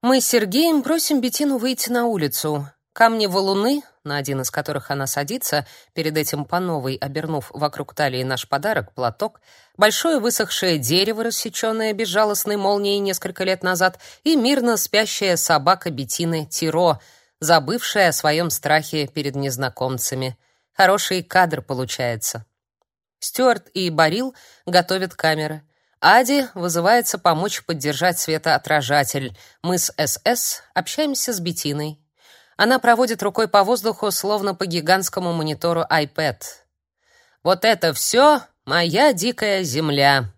Мы с Сергеем просим Бетину выйти на улицу. Камни-валуны, на один из которых она садится, перед этим по новой обернув вокруг талии наш подарок, платок, большое высохшее дерево, рассеченное безжалостной молнией несколько лет назад, и мирно спящая собака Бетины Тиро, забывшая о своем страхе перед незнакомцами. Хороший кадр получается. Стюарт и Барил готовят камеры. Ади вызывается помочь поддержать светоотражатель. Мы с СС общаемся с Бетиной. Она проводит рукой по воздуху, словно по гигантскому монитору iPad. Вот это все моя дикая земля.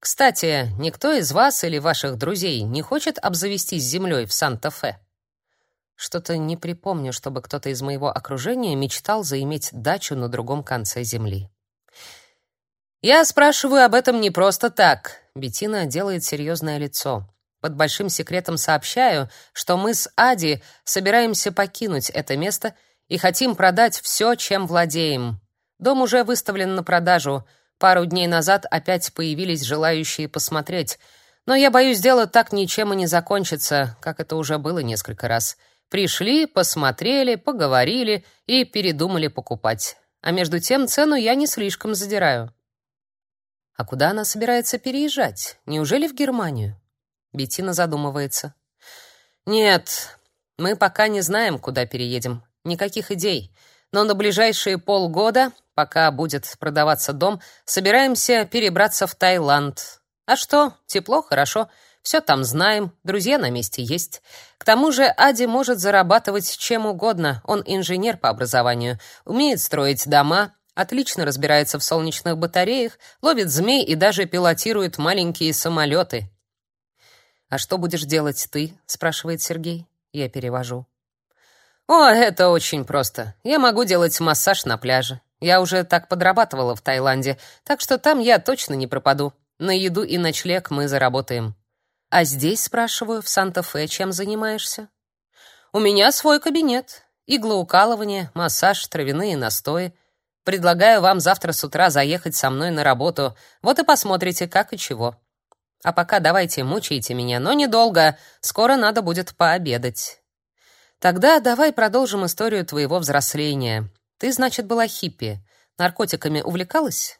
Кстати, никто из вас или ваших друзей не хочет обзавестись землей в Санта-Фе? Что-то не припомню, чтобы кто-то из моего окружения мечтал заиметь дачу на другом конце земли. Я спрашиваю об этом не просто так. Бетина делает серьезное лицо. Под большим секретом сообщаю, что мы с Ади собираемся покинуть это место и хотим продать все, чем владеем. Дом уже выставлен на продажу. Пару дней назад опять появились желающие посмотреть. Но я боюсь, дело так ничем и не закончится, как это уже было несколько раз. Пришли, посмотрели, поговорили и передумали покупать. А между тем цену я не слишком задираю. А куда она собирается переезжать? Неужели в Германию? Бетина задумывается. Нет, мы пока не знаем, куда переедем. Никаких идей. Но на ближайшие полгода, пока будет продаваться дом, собираемся перебраться в Таиланд. А что? Тепло, хорошо. Все там знаем, друзья на месте есть. К тому же Ади может зарабатывать чем угодно. Он инженер по образованию, умеет строить дома, отлично разбирается в солнечных батареях, ловит змей и даже пилотирует маленькие самолеты. «А что будешь делать ты?» — спрашивает Сергей. Я перевожу. «О, это очень просто. Я могу делать массаж на пляже. Я уже так подрабатывала в Таиланде, так что там я точно не пропаду. На еду и ночлег мы заработаем». А здесь, спрашиваю, в Санта-Фе чем занимаешься? У меня свой кабинет. Иглоукалывание, массаж, травяные настои. Предлагаю вам завтра с утра заехать со мной на работу. Вот и посмотрите, как и чего. А пока давайте мучайте меня, но недолго. Скоро надо будет пообедать. Тогда давай продолжим историю твоего взросления. Ты, значит, была хиппи. Наркотиками увлекалась?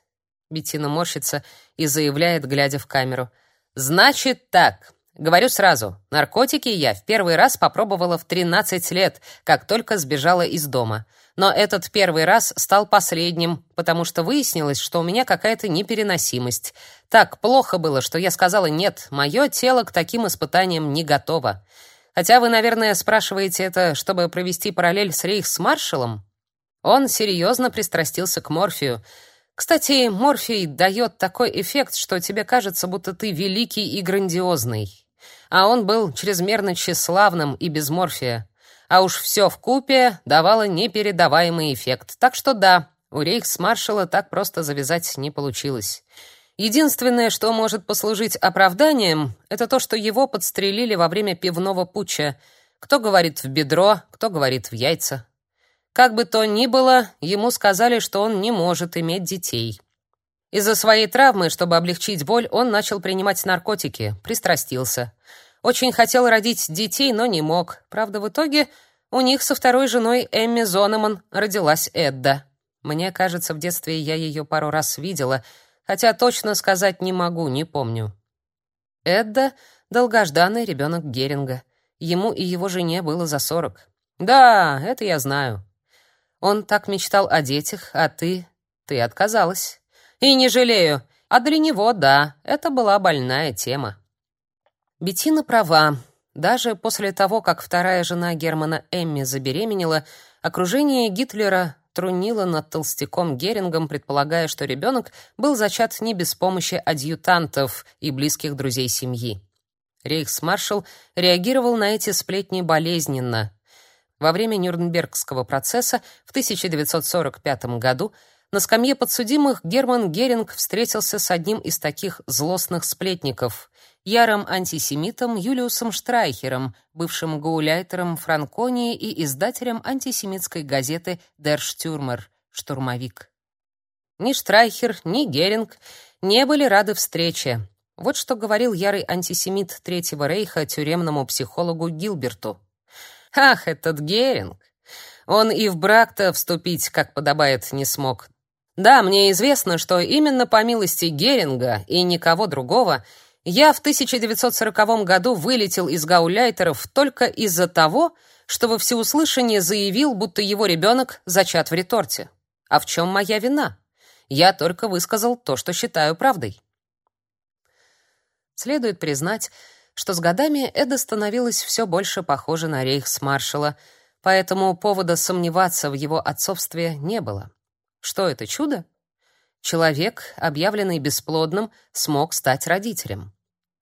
Бетина морщится и заявляет, глядя в камеру: Значит так. Говорю сразу, наркотики я в первый раз попробовала в 13 лет, как только сбежала из дома. Но этот первый раз стал последним, потому что выяснилось, что у меня какая-то непереносимость. Так плохо было, что я сказала: "Нет, мое тело к таким испытаниям не готово". Хотя вы, наверное, спрашиваете это, чтобы провести параллель с рейхсмаршалом. Он серьезно пристрастился к морфию. Кстати, морфий дает такой эффект, что тебе кажется, будто ты великий и грандиозный. А он был чрезмерно тщеславным и без морфия. А уж все в купе давало непередаваемый эффект. Так что да, у рейхсмаршала так просто завязать не получилось. Единственное, что может послужить оправданием, это то, что его подстрелили во время пивного путча. Кто говорит в бедро, кто говорит в яйца. Как бы то ни было, ему сказали, что он не может иметь детей. Из-за своей травмы, чтобы облегчить боль, он начал принимать наркотики, пристрастился. Очень хотел родить детей, но не мог. Правда, в итоге у них со второй женой Эмми Зонеман родилась Эдда. Мне кажется, в детстве я ее пару раз видела, хотя точно сказать не могу, не помню. Эдда — долгожданный ребенок Геринга. Ему и его жене было за сорок. Да, это я знаю. Он так мечтал о детях, а ты... Ты отказалась. И не жалею. А для него, да, это была больная тема. Бетина права. Даже после того, как вторая жена Германа Эмми забеременела, окружение Гитлера трунило над толстяком Герингом, предполагая, что ребенок был зачат не без помощи адъютантов и близких друзей семьи. Рейхсмаршал реагировал на эти сплетни болезненно. Во время Нюрнбергского процесса в 1945 году на скамье подсудимых Герман Геринг встретился с одним из таких злостных сплетников, ярым антисемитом Юлиусом Штрайхером, бывшим гауляйтером Франконии и издателем антисемитской газеты Der Stürmer Штурмовик. Ни Штрайхер, ни Геринг не были рады встрече. Вот что говорил ярый антисемит Третьего Рейха тюремному психологу Гилберту. «Ах, этот Геринг! Он и в брак-то вступить, как подобает, не смог. Да, мне известно, что именно по милости Геринга и никого другого я в 1940 году вылетел из гауляйтеров только из-за того, что во всеуслышание заявил, будто его ребенок зачат в реторте. А в чем моя вина? Я только высказал то, что считаю правдой. Следует признать, что с годами Эда становилась все больше похожа на рейхсмаршала, поэтому повода сомневаться в его отцовстве не было. Что это чудо? Человек, объявленный бесплодным, смог стать родителем.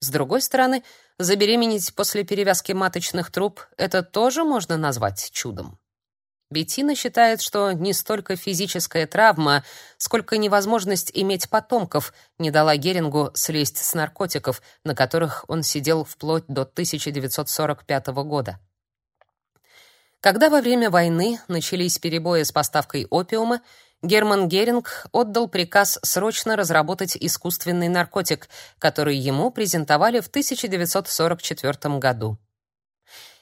С другой стороны, забеременеть после перевязки маточных труб это тоже можно назвать чудом. Беттина считает, что не столько физическая травма, сколько невозможность иметь потомков не дала Герингу слезть с наркотиков, на которых он сидел вплоть до 1945 года. Когда во время войны начались перебои с поставкой опиума, Герман Геринг отдал приказ срочно разработать искусственный наркотик, который ему презентовали в 1944 году.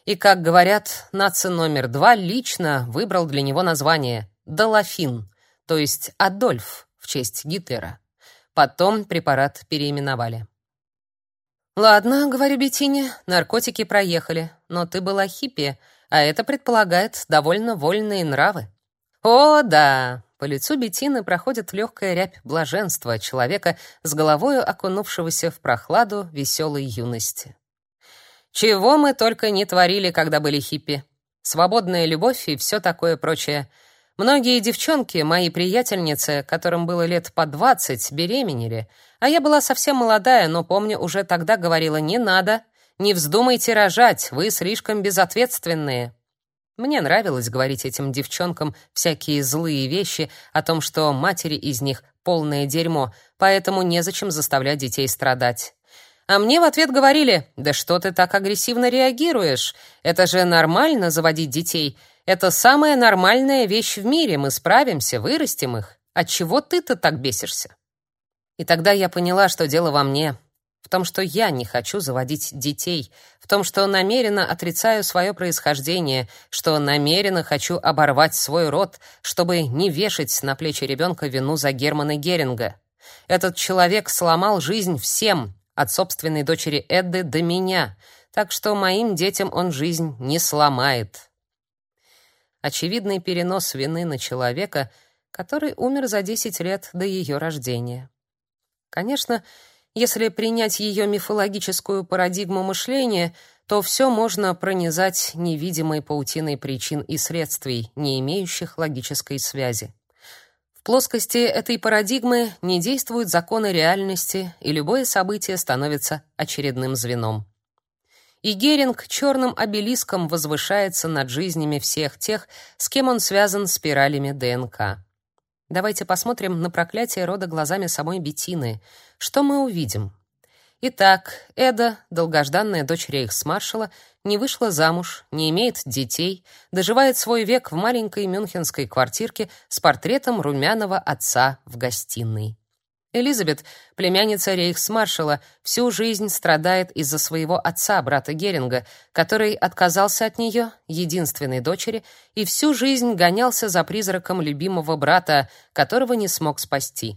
И, как говорят, наци номер два лично выбрал для него название Долафин, то есть Адольф в честь Гитлера. Потом препарат переименовали. «Ладно, — говорю Беттине, — наркотики проехали, но ты была хиппи, а это предполагает довольно вольные нравы». «О, да!» По лицу Бетины проходит легкая рябь блаженства человека с головою окунувшегося в прохладу веселой юности. Чего мы только не творили, когда были хиппи. Свободная любовь и все такое прочее. Многие девчонки, мои приятельницы, которым было лет по двадцать, беременели, а я была совсем молодая, но помню, уже тогда говорила: "Не надо, не вздумайте рожать, вы слишком безответственные". Мне нравилось говорить этим девчонкам всякие злые вещи о том, что матери из них полное дерьмо, поэтому незачем заставлять детей страдать. А мне в ответ говорили: "Да что ты так агрессивно реагируешь? Это же нормально заводить детей. Это самая нормальная вещь в мире. Мы справимся, вырастим их. От чего ты-то так бесишься?" И тогда я поняла, что дело во мне в том, что я не хочу заводить детей, в том, что намеренно отрицаю свое происхождение, что намеренно хочу оборвать свой род, чтобы не вешать на плечи ребенка вину за Германа Геринга. Этот человек сломал жизнь всем, от собственной дочери Эдды до меня, так что моим детям он жизнь не сломает. Очевидный перенос вины на человека, который умер за 10 лет до ее рождения. Конечно, если принять ее мифологическую парадигму мышления, то все можно пронизать невидимой паутиной причин и следствий, не имеющих логической связи. В плоскости этой парадигмы не действуют законы реальности, и любое событие становится очередным звеном. И Геринг черным обелиском возвышается над жизнями всех тех, с кем он связан спиралями ДНК. Давайте посмотрим на проклятие рода глазами самой Бетины. Что мы увидим? Итак, Эда, долгожданная дочь рейхсмаршала, не вышла замуж, не имеет детей, доживает свой век в маленькой мюнхенской квартирке с портретом румяного отца в гостиной. Элизабет, племянница рейхсмаршала, всю жизнь страдает из-за своего отца, брата Геринга, который отказался от нее, единственной дочери, и всю жизнь гонялся за призраком любимого брата, которого не смог спасти.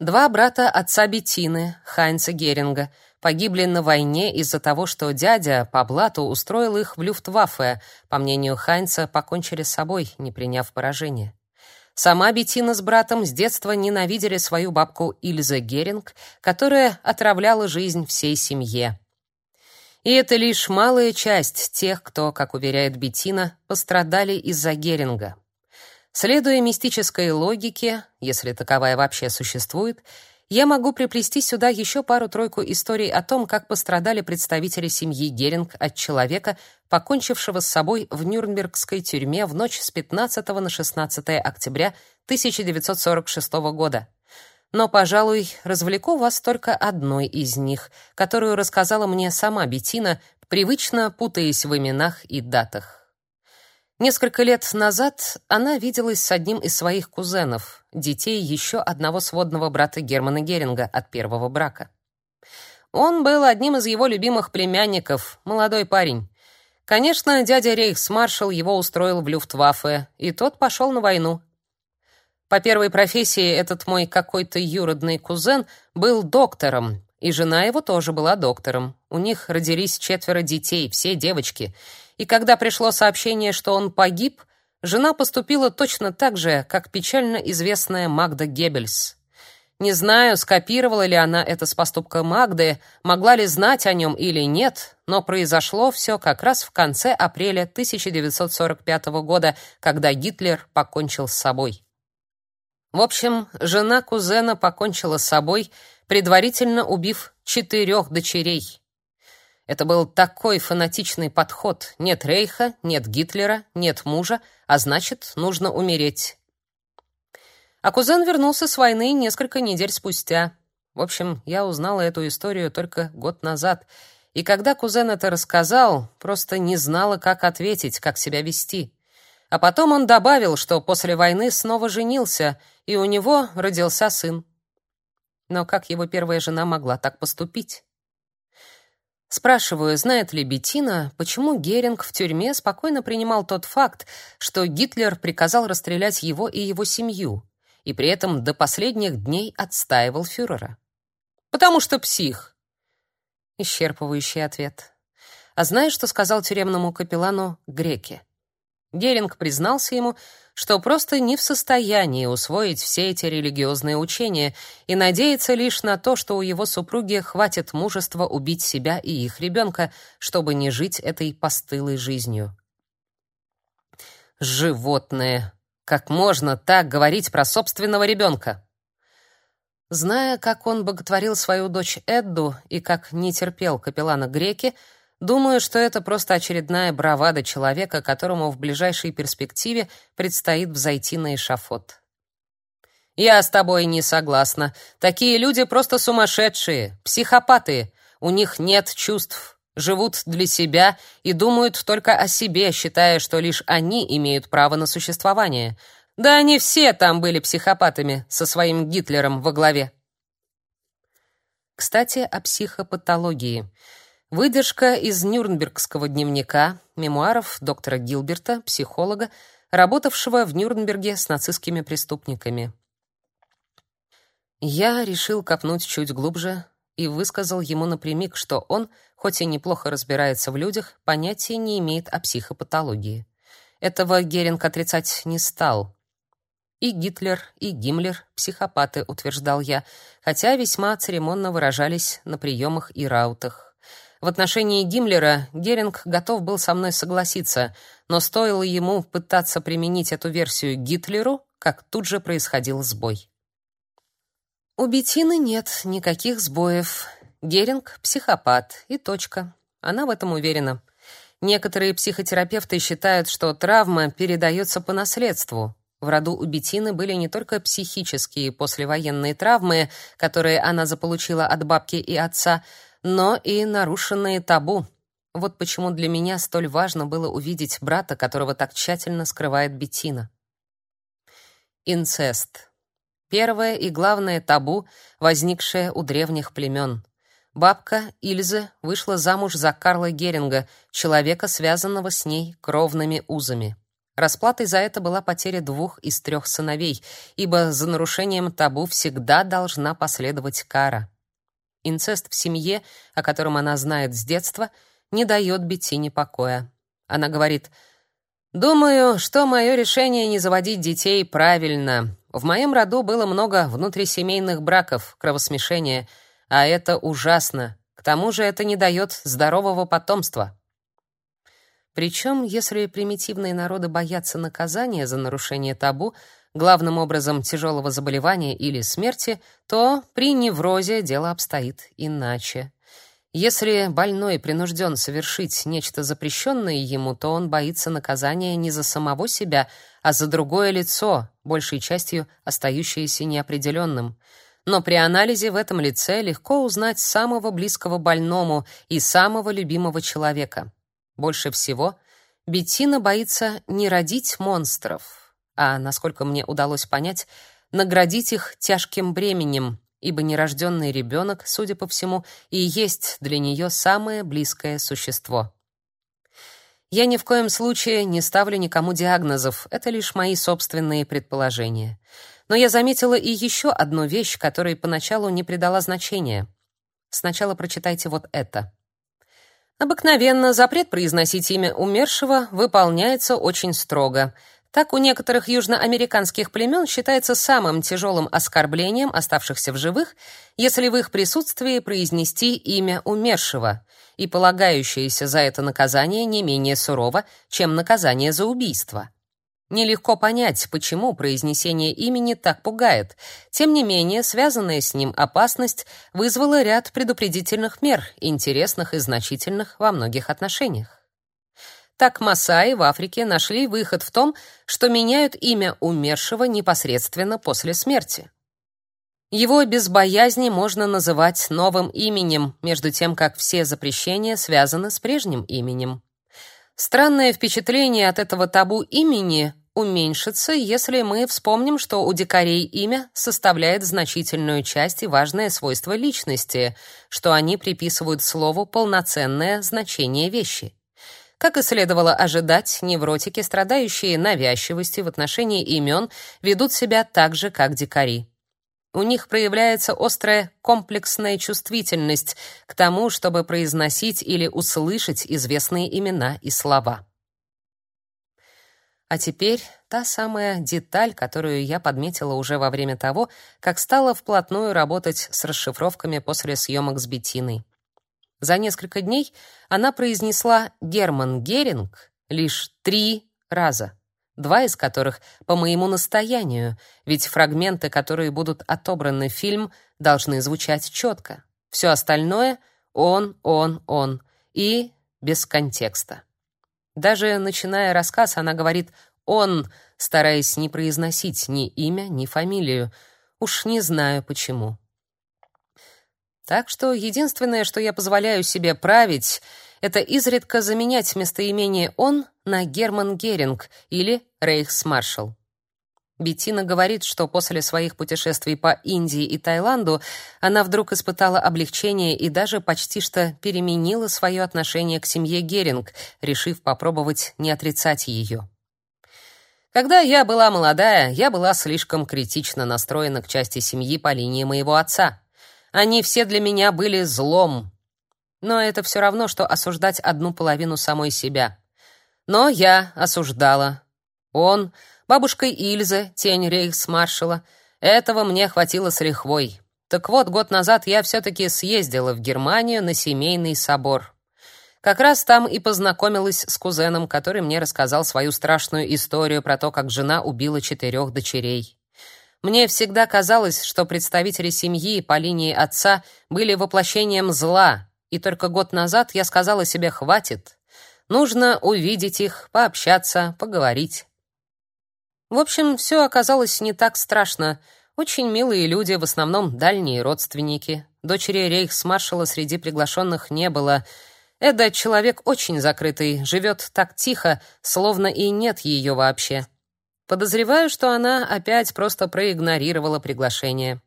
Два брата отца Беттины, Хайнца Геринга, погибли на войне из-за того, что дядя по блату устроил их в Люфтваффе. По мнению Хайнца, покончили с собой, не приняв поражения. Сама Беттина с братом с детства ненавидели свою бабку Ильзе Геринг, которая отравляла жизнь всей семье. И это лишь малая часть тех, кто, как уверяет Беттина, пострадали из-за Геринга. Следуя мистической логике, если таковая вообще существует, я могу приплести сюда еще пару-тройку историй о том, как пострадали представители семьи Геринг от человека, покончившего с собой в Нюрнбергской тюрьме в ночь с 15 на 16 октября 1946 года. Но, пожалуй, развлеку вас только одной из них, которую рассказала мне сама Бетина, привычно путаясь в именах и датах. Несколько лет назад она виделась с одним из своих кузенов, детей еще одного сводного брата Германа Геринга от первого брака. Он был одним из его любимых племянников, молодой парень. Конечно, дядя рейхсмаршал его устроил в Люфтваффе, и тот пошел на войну. По первой профессии этот мой какой-то юродный кузен был доктором, и жена его тоже была доктором. У них родились четверо детей, все девочки. И когда пришло сообщение, что он погиб, жена поступила точно так же, как печально известная Магда Геббельс. Не знаю, скопировала ли она это с поступка Магды, могла ли знать о нем или нет, но произошло все как раз в конце апреля 1945 года, когда Гитлер покончил с собой. В общем, жена кузена покончила с собой, предварительно убив четырех дочерей. Это был такой фанатичный подход. Нет Рейха, нет Гитлера, нет мужа, а значит, нужно умереть. А кузен вернулся с войны несколько недель спустя. В общем, я узнала эту историю только год назад, и когда кузен это рассказал, просто не знала, как ответить, как себя вести. А потом он добавил, что после войны снова женился, и у него родился сын. Но как его первая жена могла так поступить? Спрашиваю, знает ли Беттина, почему Геринг в тюрьме спокойно принимал тот факт, что Гитлер приказал расстрелять его и его семью, и при этом до последних дней отстаивал фюрера. Потому что псих. Исчерпывающий ответ. А знаешь, что сказал тюремному капеллану Греке? Геринг признался ему, что просто не в состоянии усвоить все эти религиозные учения и надеется лишь на то, что у его супруги хватит мужества убить себя и их ребенка, чтобы не жить этой постылой жизнью. Животное, как можно так говорить про собственного ребенка? Зная, как он боготворил свою дочь Эдду и как не терпел капеллана Греки, думаю, что это просто очередная бравада человека, которому в ближайшей перспективе предстоит взойти на эшафот. Я с тобой не согласна. Такие люди просто сумасшедшие, психопаты. У них нет чувств живут для себя и думают только о себе, считая, что лишь они имеют право на существование. Да они все там были психопатами со своим Гитлером во главе. Кстати, о психопатологии. Выдержка из Нюрнбергского дневника, мемуаров доктора Гилберта, психолога, работавшего в Нюрнберге с нацистскими преступниками. Я решил копнуть чуть глубже, и высказал ему напрямик, что он, хоть и неплохо разбирается в людях, понятия не имеет о психопатологии. Этого Геринг отрицать не стал. И Гитлер, и Гиммлер — психопаты, утверждал я, хотя весьма церемонно выражались на приемах и раутах. В отношении Гиммлера Геринг готов был со мной согласиться, но стоило ему пытаться применить эту версию Гитлеру, как тут же происходил сбой. У Бетины нет никаких сбоев. Геринг психопат и точка. Она в этом уверена. Некоторые психотерапевты считают, что травма передается по наследству. В роду у Бетины были не только психические послевоенные травмы, которые она заполучила от бабки и отца, но и нарушенные табу. Вот почему для меня столь важно было увидеть брата, которого так тщательно скрывает Бетина. Инцест. Первое и главное табу, возникшее у древних племен. Бабка Ильза вышла замуж за Карла Геринга, человека, связанного с ней кровными узами. Расплатой за это была потеря двух из трех сыновей, ибо за нарушением табу всегда должна последовать кара. Инцест в семье, о котором она знает с детства, не дает Беттине покоя. Она говорит: "Думаю, что мое решение не заводить детей правильно. В моем роду было много внутрисемейных браков, кровосмешения, а это ужасно. К тому же это не дает здорового потомства. Причем, если примитивные народы боятся наказания за нарушение табу, главным образом тяжелого заболевания или смерти, то при неврозе дело обстоит иначе. Если больной принужден совершить нечто запрещенное ему, то он боится наказания не за самого себя, а за другое лицо, большей частью остающееся неопределенным. Но при анализе в этом лице легко узнать самого близкого больному и самого любимого человека. Больше всего Беттина боится не родить монстров, а, насколько мне удалось понять, наградить их тяжким бременем, ибо нерожденный ребенок, судя по всему, и есть для нее самое близкое существо. Я ни в коем случае не ставлю никому диагнозов, это лишь мои собственные предположения. Но я заметила и еще одну вещь, которой поначалу не придала значения. Сначала прочитайте вот это. Обыкновенно запрет произносить имя умершего выполняется очень строго. Так у некоторых южноамериканских племен считается самым тяжелым оскорблением оставшихся в живых, если в их присутствии произнести имя умершего, и полагающееся за это наказание не менее сурово, чем наказание за убийство. Нелегко понять, почему произнесение имени так пугает. Тем не менее, связанная с ним опасность вызвала ряд предупредительных мер, интересных и значительных во многих отношениях. Так масаи в Африке нашли выход в том, что меняют имя умершего непосредственно после смерти. Его без боязни можно называть новым именем, между тем как все запрещения связаны с прежним именем. Странное впечатление от этого табу имени уменьшится, если мы вспомним, что у дикарей имя составляет значительную часть и важное свойство личности, что они приписывают слову полноценное значение вещи. Как и следовало ожидать, невротики, страдающие навязчивостью в отношении имен, ведут себя так же, как дикари. У них проявляется острая комплексная чувствительность к тому, чтобы произносить или услышать известные имена и слова. А теперь та самая деталь, которую я подметила уже во время того, как стала вплотную работать с расшифровками после съемок с Беттиной. За несколько дней она произнесла «Герман Геринг» лишь три раза, два из которых по моему настоянию, ведь фрагменты, которые будут отобраны в фильм, должны звучать четко. Все остальное — он, он, он и без контекста. Даже начиная рассказ, она говорит «он», стараясь не произносить ни имя, ни фамилию. Уж не знаю почему. Так что единственное, что я позволяю себе править, это изредка заменять местоимение «он» на Герман Геринг или Рейхсмаршал. Беттина говорит, что после своих путешествий по Индии и Таиланду она вдруг испытала облегчение и даже почти что переменила свое отношение к семье Геринг, решив попробовать не отрицать ее. Когда я была молодая, я была слишком критично настроена к части семьи по линии моего отца. Они все для меня были злом. Но это все равно, что осуждать одну половину самой себя. Но я осуждала. Он, бабушка Ильза, тень рейхсмаршала, этого мне хватило с лихвой. Так вот, год назад я все-таки съездила в Германию на семейный собор. Как раз там и познакомилась с кузеном, который мне рассказал свою страшную историю про то, как жена убила четырех дочерей. Мне всегда казалось, что представители семьи по линии отца были воплощением зла, и только год назад я сказала себе «хватит». Нужно увидеть их, пообщаться, поговорить. В общем, все оказалось не так страшно. Очень милые люди, в основном дальние родственники. Дочери рейхсмаршала среди приглашенных не было. Эда человек очень закрытый, живет так тихо, словно и нет ее вообще. Подозреваю, что она опять просто проигнорировала приглашение.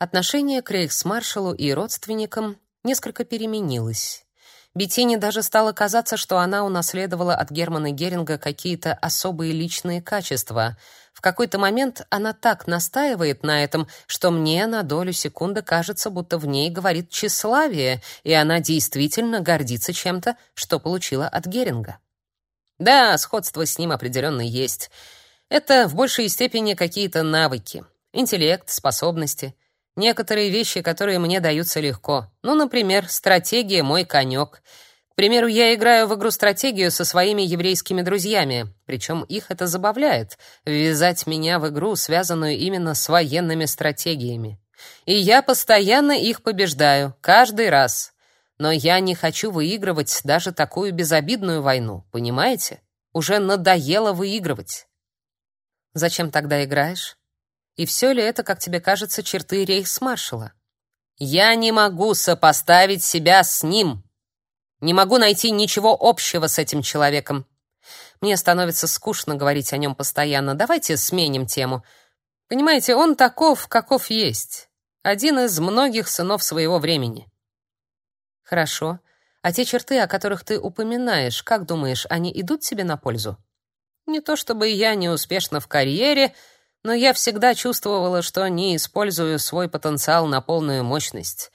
Отношение к рейхсмаршалу и родственникам несколько переменилось. Беттине даже стало казаться, что она унаследовала от Германа Геринга какие-то особые личные качества. В какой-то момент она так настаивает на этом, что мне на долю секунды кажется, будто в ней говорит тщеславие, и она действительно гордится чем-то, что получила от Геринга. Да, сходство с ним определенно есть. Это в большей степени какие-то навыки, интеллект, способности, некоторые вещи, которые мне даются легко. Ну, например, стратегия мой конек. К примеру, я играю в игру стратегию со своими еврейскими друзьями, причем их это забавляет ввязать меня в игру, связанную именно с военными стратегиями. И я постоянно их побеждаю, каждый раз. Но я не хочу выигрывать даже такую безобидную войну, понимаете? Уже надоело выигрывать. Зачем тогда играешь? И все ли это, как тебе кажется, черты рейхсмаршала? Я не могу сопоставить себя с ним. Не могу найти ничего общего с этим человеком. Мне становится скучно говорить о нем постоянно. Давайте сменим тему. Понимаете, он таков, каков есть. Один из многих сынов своего времени. Хорошо. А те черты, о которых ты упоминаешь, как думаешь, они идут тебе на пользу? Не то чтобы я не успешна в карьере, но я всегда чувствовала, что не использую свой потенциал на полную мощность.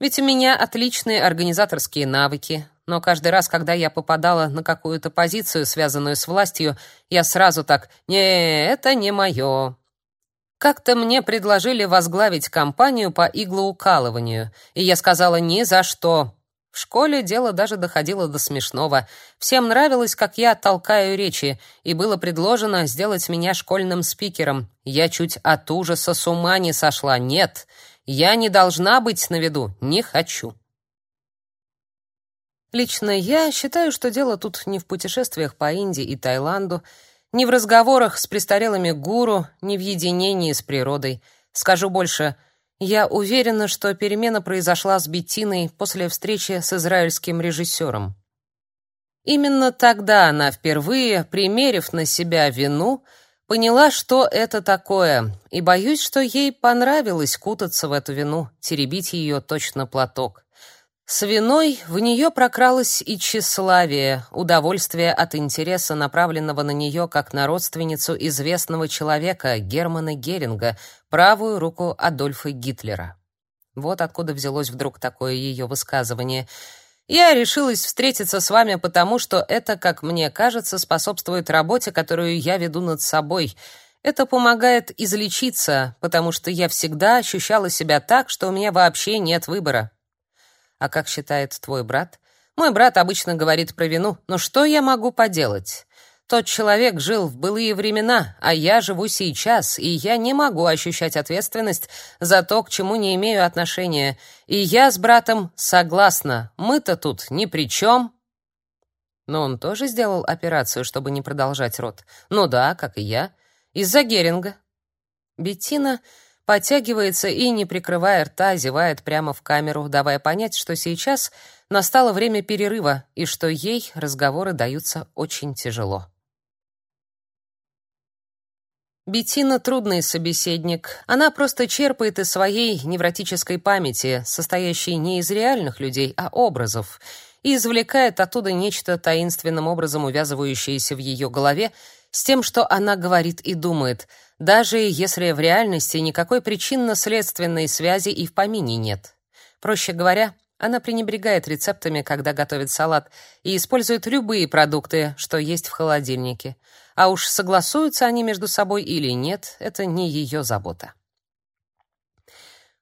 Ведь у меня отличные организаторские навыки, но каждый раз, когда я попадала на какую-то позицию, связанную с властью, я сразу так «Не, это не мое». Как-то мне предложили возглавить компанию по иглоукалыванию, и я сказала «ни за что». В школе дело даже доходило до смешного. Всем нравилось, как я толкаю речи, и было предложено сделать меня школьным спикером. Я чуть от ужаса с ума не сошла. Нет, я не должна быть на виду, не хочу. Лично я считаю, что дело тут не в путешествиях по Индии и Таиланду, ни в разговорах с престарелыми гуру, ни в единении с природой. Скажу больше, я уверена, что перемена произошла с Беттиной после встречи с израильским режиссером. Именно тогда она впервые, примерив на себя вину, поняла, что это такое, и боюсь, что ей понравилось кутаться в эту вину, теребить ее точно платок. С виной в нее прокралось и тщеславие, удовольствие от интереса, направленного на нее как на родственницу известного человека Германа Геринга, правую руку Адольфа Гитлера. Вот откуда взялось вдруг такое ее высказывание. Я решилась встретиться с вами потому, что это, как мне кажется, способствует работе, которую я веду над собой. Это помогает излечиться, потому что я всегда ощущала себя так, что у меня вообще нет выбора. А как считает твой брат? Мой брат обычно говорит про вину, но что я могу поделать? Тот человек жил в былые времена, а я живу сейчас, и я не могу ощущать ответственность за то, к чему не имею отношения. И я с братом согласна. Мы-то тут ни при чем. Но он тоже сделал операцию, чтобы не продолжать род. Ну да, как и я. Из-за Геринга. Беттина подтягивается и, не прикрывая рта, зевает прямо в камеру, давая понять, что сейчас настало время перерыва и что ей разговоры даются очень тяжело. Беттина трудный собеседник. Она просто черпает из своей невротической памяти, состоящей не из реальных людей, а образов, и извлекает оттуда нечто таинственным образом увязывающееся в ее голове с тем, что она говорит и думает — даже если в реальности никакой причинно-следственной связи и в помине нет. Проще говоря, она пренебрегает рецептами, когда готовит салат, и использует любые продукты, что есть в холодильнике. А уж согласуются они между собой или нет, это не ее забота.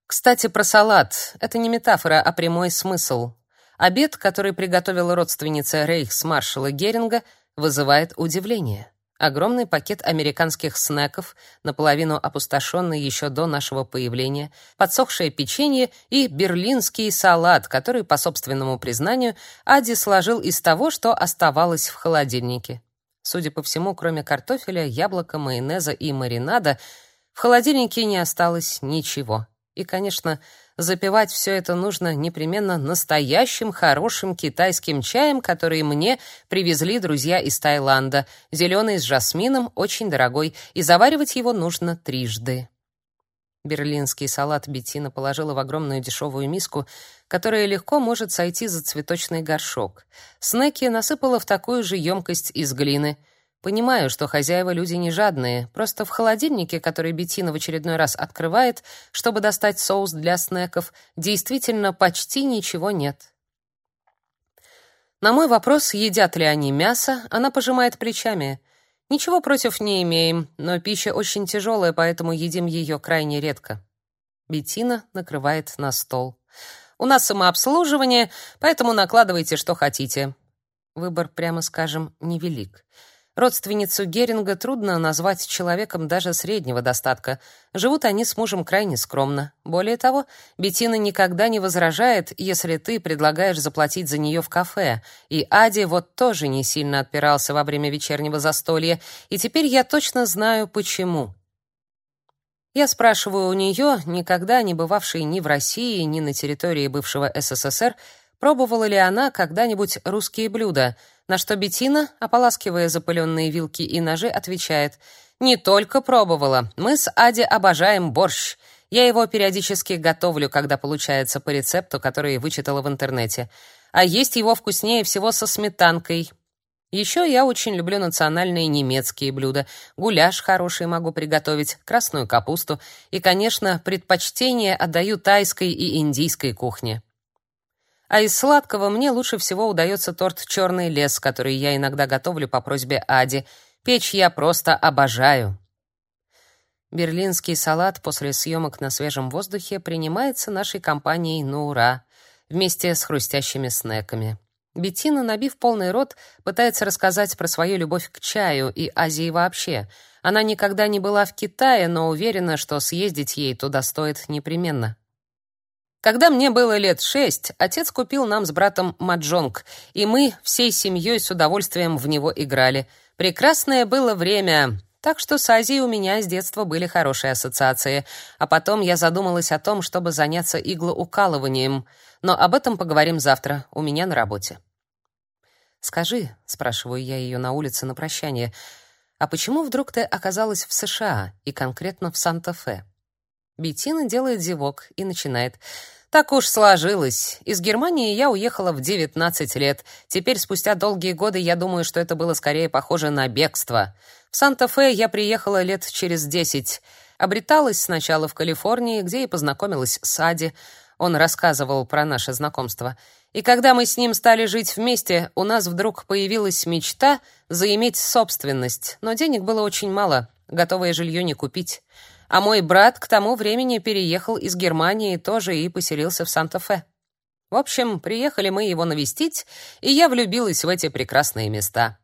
Кстати, про салат. Это не метафора, а прямой смысл. Обед, который приготовила родственница рейхсмаршала Геринга, вызывает удивление. Огромный пакет американских снеков, наполовину опустошенный еще до нашего появления, подсохшее печенье и берлинский салат, который, по собственному признанию, Ади сложил из того, что оставалось в холодильнике. Судя по всему, кроме картофеля, яблока, майонеза и маринада, в холодильнике не осталось ничего. И, конечно, Запивать все это нужно непременно настоящим хорошим китайским чаем, который мне привезли друзья из Таиланда. Зеленый с жасмином, очень дорогой, и заваривать его нужно трижды. Берлинский салат Беттина положила в огромную дешевую миску, которая легко может сойти за цветочный горшок. Снеки насыпала в такую же емкость из глины — Понимаю, что хозяева люди не жадные, просто в холодильнике, который Беттина в очередной раз открывает, чтобы достать соус для снеков, действительно почти ничего нет. На мой вопрос, едят ли они мясо, она пожимает плечами. Ничего против не имеем, но пища очень тяжелая, поэтому едим ее крайне редко. Беттина накрывает на стол. У нас самообслуживание, поэтому накладывайте, что хотите. Выбор, прямо скажем, невелик. Родственницу Геринга трудно назвать человеком даже среднего достатка. Живут они с мужем крайне скромно. Более того, Бетина никогда не возражает, если ты предлагаешь заплатить за нее в кафе. И Ади вот тоже не сильно отпирался во время вечернего застолья, и теперь я точно знаю почему. Я спрашиваю у нее, никогда не бывавшей ни в России, ни на территории бывшего СССР, пробовала ли она когда-нибудь русские блюда, на что Бетина, ополаскивая запыленные вилки и ножи, отвечает: "Не только пробовала. Мы с Ади обожаем борщ. Я его периодически готовлю, когда получается по рецепту, который вычитала в интернете. А есть его вкуснее всего со сметанкой. Еще я очень люблю национальные немецкие блюда. Гуляш хороший могу приготовить, красную капусту и, конечно, предпочтение отдаю тайской и индийской кухне. А из сладкого мне лучше всего удается торт «Черный лес», который я иногда готовлю по просьбе Ади. Печь я просто обожаю. Берлинский салат после съемок на свежем воздухе принимается нашей компанией на ура, вместе с хрустящими снеками. Беттина, набив полный рот, пытается рассказать про свою любовь к чаю и Азии вообще. Она никогда не была в Китае, но уверена, что съездить ей туда стоит непременно. Когда мне было лет шесть, отец купил нам с братом маджонг, и мы всей семьей с удовольствием в него играли. Прекрасное было время. Так что с Азией у меня с детства были хорошие ассоциации, а потом я задумалась о том, чтобы заняться иглоукалыванием, но об этом поговорим завтра, у меня на работе. «Скажи», — спрашиваю я ее на улице на прощание, «а почему вдруг ты оказалась в США и конкретно в Санта-Фе?» Беттина делает зевок и начинает. Так уж сложилось. Из Германии я уехала в 19 лет. Теперь, спустя долгие годы, я думаю, что это было скорее похоже на бегство. В Санта-Фе я приехала лет через 10. Обреталась сначала в Калифорнии, где и познакомилась с Ади. Он рассказывал про наше знакомство. И когда мы с ним стали жить вместе, у нас вдруг появилась мечта заиметь собственность. Но денег было очень мало, готовое жилье не купить. А мой брат к тому времени переехал из Германии тоже и поселился в Санта-Фе. В общем, приехали мы его навестить, и я влюбилась в эти прекрасные места.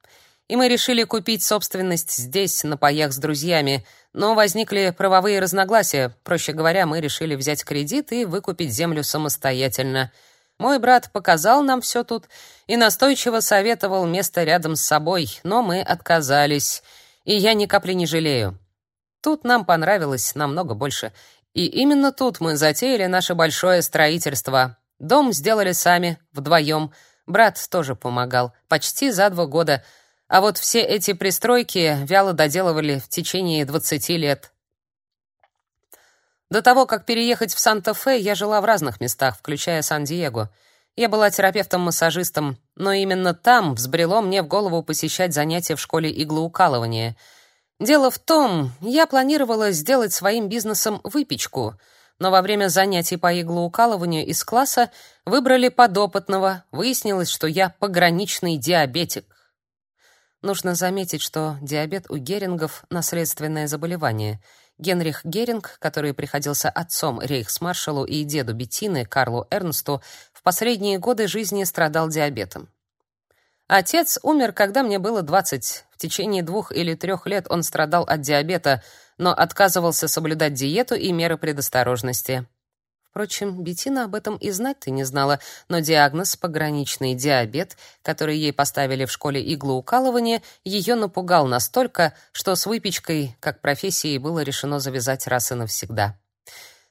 И мы решили купить собственность здесь, на паях с друзьями, но возникли правовые разногласия. Проще говоря, мы решили взять кредит и выкупить землю самостоятельно. Мой брат показал нам все тут и настойчиво советовал место рядом с собой, но мы отказались. И я ни капли не жалею. Тут нам понравилось намного больше. И именно тут мы затеяли наше большое строительство. Дом сделали сами, вдвоем. Брат тоже помогал, почти за два года. А вот все эти пристройки вяло доделывали в течение 20 лет. До того, как переехать в Санта-Фе, я жила в разных местах, включая Сан-Диего. Я была терапевтом-массажистом, но именно там взбрело мне в голову посещать занятия в школе иглоукалывания — Дело в том, я планировала сделать своим бизнесом выпечку, но во время занятий по иглоукалыванию из класса выбрали подопытного. Выяснилось, что я пограничный диабетик. Нужно заметить, что диабет у Герингов наследственное заболевание. Генрих Геринг, который приходился отцом рейхсмаршалу и деду Беттины Карлу Эрнсту, в последние годы жизни страдал диабетом. Отец умер, когда мне было 20. В течение двух или трех лет он страдал от диабета, но отказывался соблюдать диету и меры предосторожности. Впрочем, Бетина об этом и знать-то не знала, но диагноз пограничный диабет, который ей поставили в школе иглоукалывания, ее напугал настолько, что с выпечкой, как профессией, было решено завязать раз и навсегда.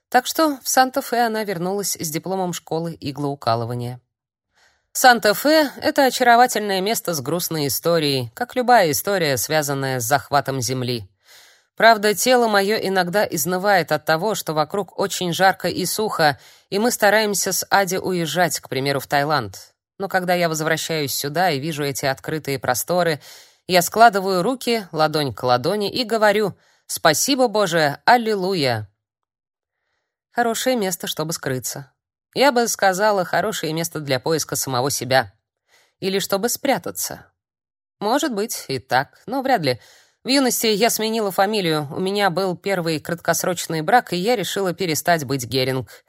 Так что в Санта-Фе она вернулась с дипломом школы иглоукалывания. Санта-Фе — это очаровательное место с грустной историей, как любая история, связанная с захватом земли. Правда, тело мое иногда изнывает от того, что вокруг очень жарко и сухо, и мы стараемся с Ади уезжать, к примеру, в Таиланд. Но когда я возвращаюсь сюда и вижу эти открытые просторы, я складываю руки, ладонь к ладони и говорю «Спасибо, Боже, аллилуйя!» Хорошее место, чтобы скрыться. Я бы сказала, хорошее место для поиска самого себя. Или чтобы спрятаться. Может быть, и так, но вряд ли. В юности я сменила фамилию. У меня был первый краткосрочный брак, и я решила перестать быть Геринг.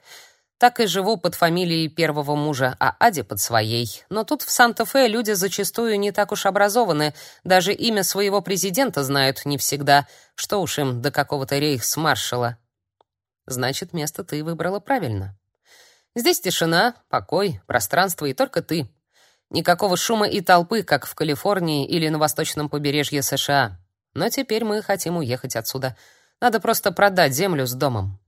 Так и живу под фамилией первого мужа, а Ади под своей. Но тут в Санта-Фе люди зачастую не так уж образованы, даже имя своего президента знают не всегда. Что уж им до какого-то рейхсмаршала. Значит, место ты выбрала правильно. Здесь тишина, покой, пространство и только ты. Никакого шума и толпы, как в Калифорнии или на восточном побережье США. Но теперь мы хотим уехать отсюда. Надо просто продать землю с домом.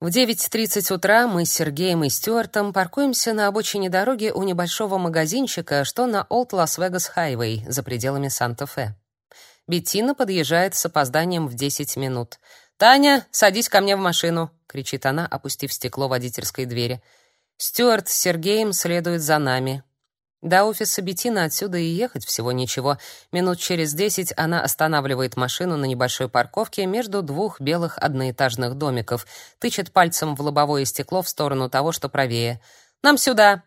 В 9:30 утра мы с Сергеем и Стюартом паркуемся на обочине дороги у небольшого магазинчика, что на Las Vegas Highway за пределами Санта-Фе. Беттина подъезжает с опозданием в 10 минут. «Таня, садись ко мне в машину!» — кричит она, опустив стекло водительской двери. Стюарт с Сергеем следуют за нами. До офиса Беттина отсюда и ехать всего ничего. Минут через десять она останавливает машину на небольшой парковке между двух белых одноэтажных домиков, тычет пальцем в лобовое стекло в сторону того, что правее. «Нам сюда!»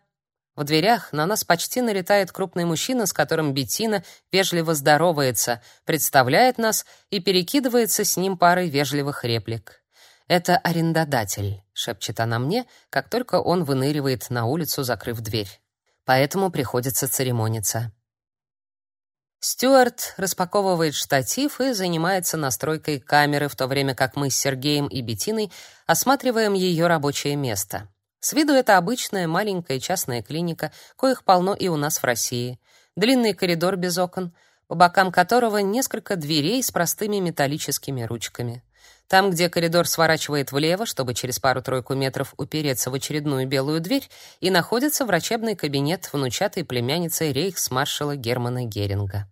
В дверях на нас почти налетает крупный мужчина, с которым Беттина вежливо здоровается, представляет нас и перекидывается с ним парой вежливых реплик. «Это арендодатель», — шепчет она мне, как только он выныривает на улицу, закрыв дверь поэтому приходится церемониться. Стюарт распаковывает штатив и занимается настройкой камеры, в то время как мы с Сергеем и Бетиной осматриваем ее рабочее место. С виду это обычная маленькая частная клиника, коих полно и у нас в России. Длинный коридор без окон, по бокам которого несколько дверей с простыми металлическими ручками. Там, где коридор сворачивает влево, чтобы через пару-тройку метров упереться в очередную белую дверь, и находится врачебный кабинет внучатой племянницы рейхсмаршала Германа Геринга.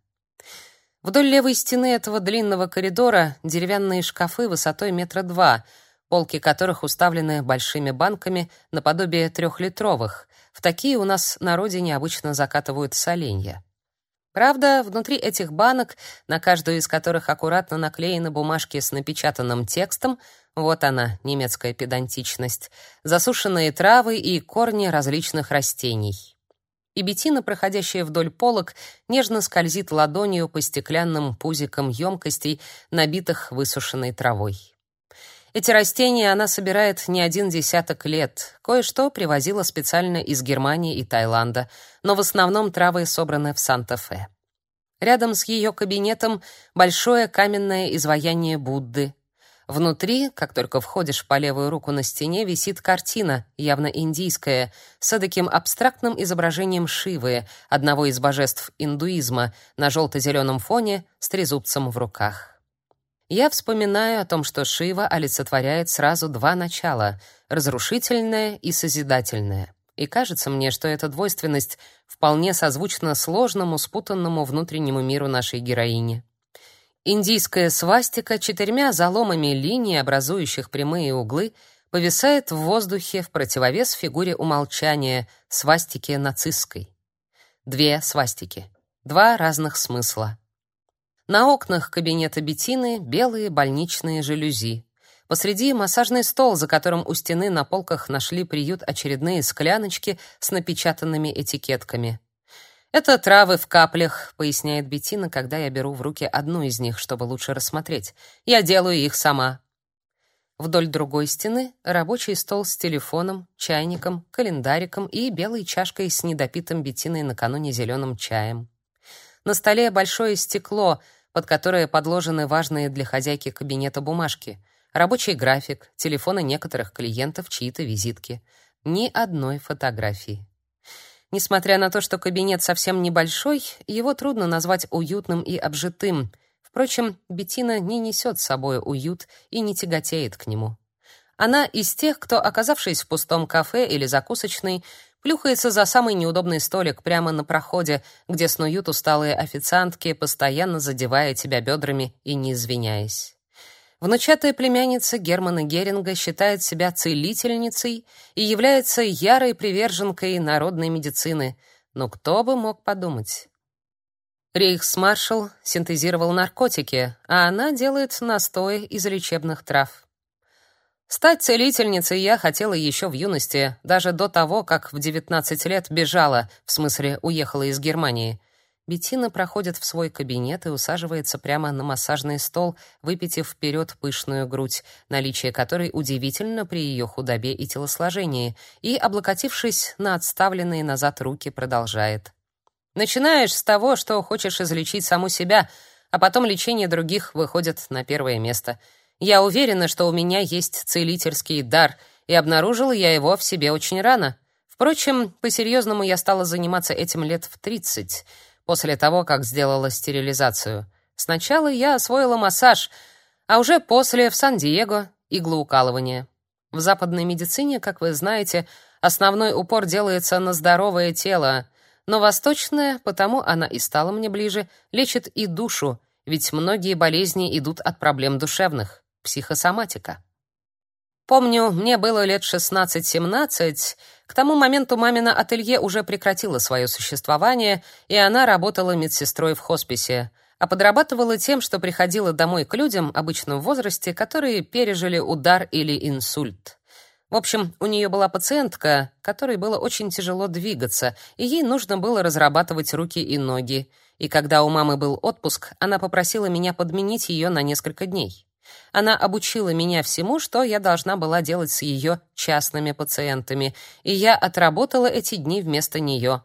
Вдоль левой стены этого длинного коридора деревянные шкафы высотой метра два, полки которых уставлены большими банками наподобие трехлитровых. В такие у нас на родине обычно закатывают соленья. Правда, внутри этих банок, на каждую из которых аккуратно наклеены бумажки с напечатанным текстом, вот она, немецкая педантичность, засушенные травы и корни различных растений. И Бетина, проходящая вдоль полок, нежно скользит ладонью по стеклянным пузикам емкостей, набитых высушенной травой. Эти растения она собирает не один десяток лет. Кое-что привозила специально из Германии и Таиланда, но в основном травы собраны в Санта-Фе. Рядом с ее кабинетом большое каменное изваяние Будды. Внутри, как только входишь по левую руку на стене, висит картина, явно индийская, с таким абстрактным изображением Шивы, одного из божеств индуизма, на желто-зеленом фоне с трезубцем в руках. Я вспоминаю о том, что Шива олицетворяет сразу два начала — разрушительное и созидательное. И кажется мне, что эта двойственность вполне созвучна сложному, спутанному внутреннему миру нашей героини. Индийская свастика четырьмя заломами линий, образующих прямые углы, повисает в воздухе в противовес фигуре умолчания, свастике нацистской. Две свастики. Два разных смысла. На окнах кабинета Бетины белые больничные жалюзи. Посреди массажный стол, за которым у стены на полках нашли приют очередные скляночки с напечатанными этикетками. «Это травы в каплях», — поясняет Бетина, когда я беру в руки одну из них, чтобы лучше рассмотреть. «Я делаю их сама». Вдоль другой стены рабочий стол с телефоном, чайником, календариком и белой чашкой с недопитым Бетиной накануне зеленым чаем. На столе большое стекло — под которые подложены важные для хозяйки кабинета бумажки, рабочий график, телефоны некоторых клиентов, чьи-то визитки. Ни одной фотографии. Несмотря на то, что кабинет совсем небольшой, его трудно назвать уютным и обжитым. Впрочем, Бетина не несет с собой уют и не тяготеет к нему. Она из тех, кто, оказавшись в пустом кафе или закусочной, плюхается за самый неудобный столик прямо на проходе, где снуют усталые официантки, постоянно задевая тебя бедрами и не извиняясь. Внучатая племянница Германа Геринга считает себя целительницей и является ярой приверженкой народной медицины. Но кто бы мог подумать? Рейхсмаршал синтезировал наркотики, а она делает настои из лечебных трав. Стать целительницей я хотела еще в юности, даже до того, как в 19 лет бежала, в смысле, уехала из Германии. Беттина проходит в свой кабинет и усаживается прямо на массажный стол, выпитив вперед пышную грудь, наличие которой удивительно при ее худобе и телосложении, и, облокотившись на отставленные назад руки, продолжает. «Начинаешь с того, что хочешь излечить саму себя, а потом лечение других выходит на первое место». Я уверена, что у меня есть целительский дар, и обнаружила я его в себе очень рано. Впрочем, по-серьезному я стала заниматься этим лет в 30, после того, как сделала стерилизацию. Сначала я освоила массаж, а уже после в Сан-Диего иглоукалывание. В западной медицине, как вы знаете, основной упор делается на здоровое тело, но восточная, потому она и стала мне ближе, лечит и душу, ведь многие болезни идут от проблем душевных, психосоматика. Помню, мне было лет 16-17, к тому моменту мамина ателье уже прекратило свое существование, и она работала медсестрой в хосписе, а подрабатывала тем, что приходила домой к людям, обычно в возрасте, которые пережили удар или инсульт. В общем, у нее была пациентка, которой было очень тяжело двигаться, и ей нужно было разрабатывать руки и ноги. И когда у мамы был отпуск, она попросила меня подменить ее на несколько дней. Она обучила меня всему, что я должна была делать с ее частными пациентами, и я отработала эти дни вместо нее.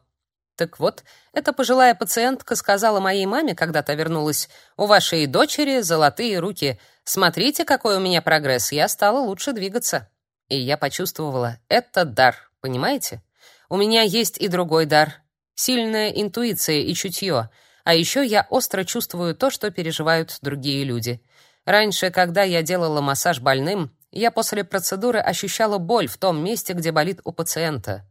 Так вот, эта пожилая пациентка сказала моей маме, когда та вернулась: "У вашей дочери золотые руки. Смотрите, какой у меня прогресс. Я стала лучше двигаться". И я почувствовала, это дар, понимаете? У меня есть и другой дар сильная интуиция и чутье. А еще я остро чувствую то, что переживают другие люди. Раньше, когда я делала массаж больным, я после процедуры ощущала боль в том месте, где болит у пациента.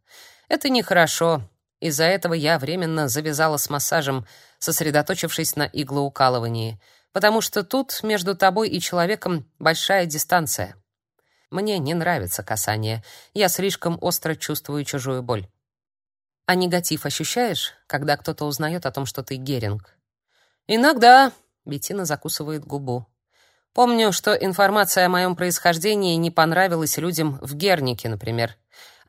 Это нехорошо. Из-за этого я временно завязала с массажем, сосредоточившись на иглоукалывании, потому что тут между тобой и человеком большая дистанция. Мне не нравится касание. Я слишком остро чувствую чужую боль. А негатив ощущаешь, когда кто-то узнает о том, что ты Геринг? Иногда, Бетина закусывает губу. Помню, что информация о моем происхождении не понравилась людям в Гернике, например.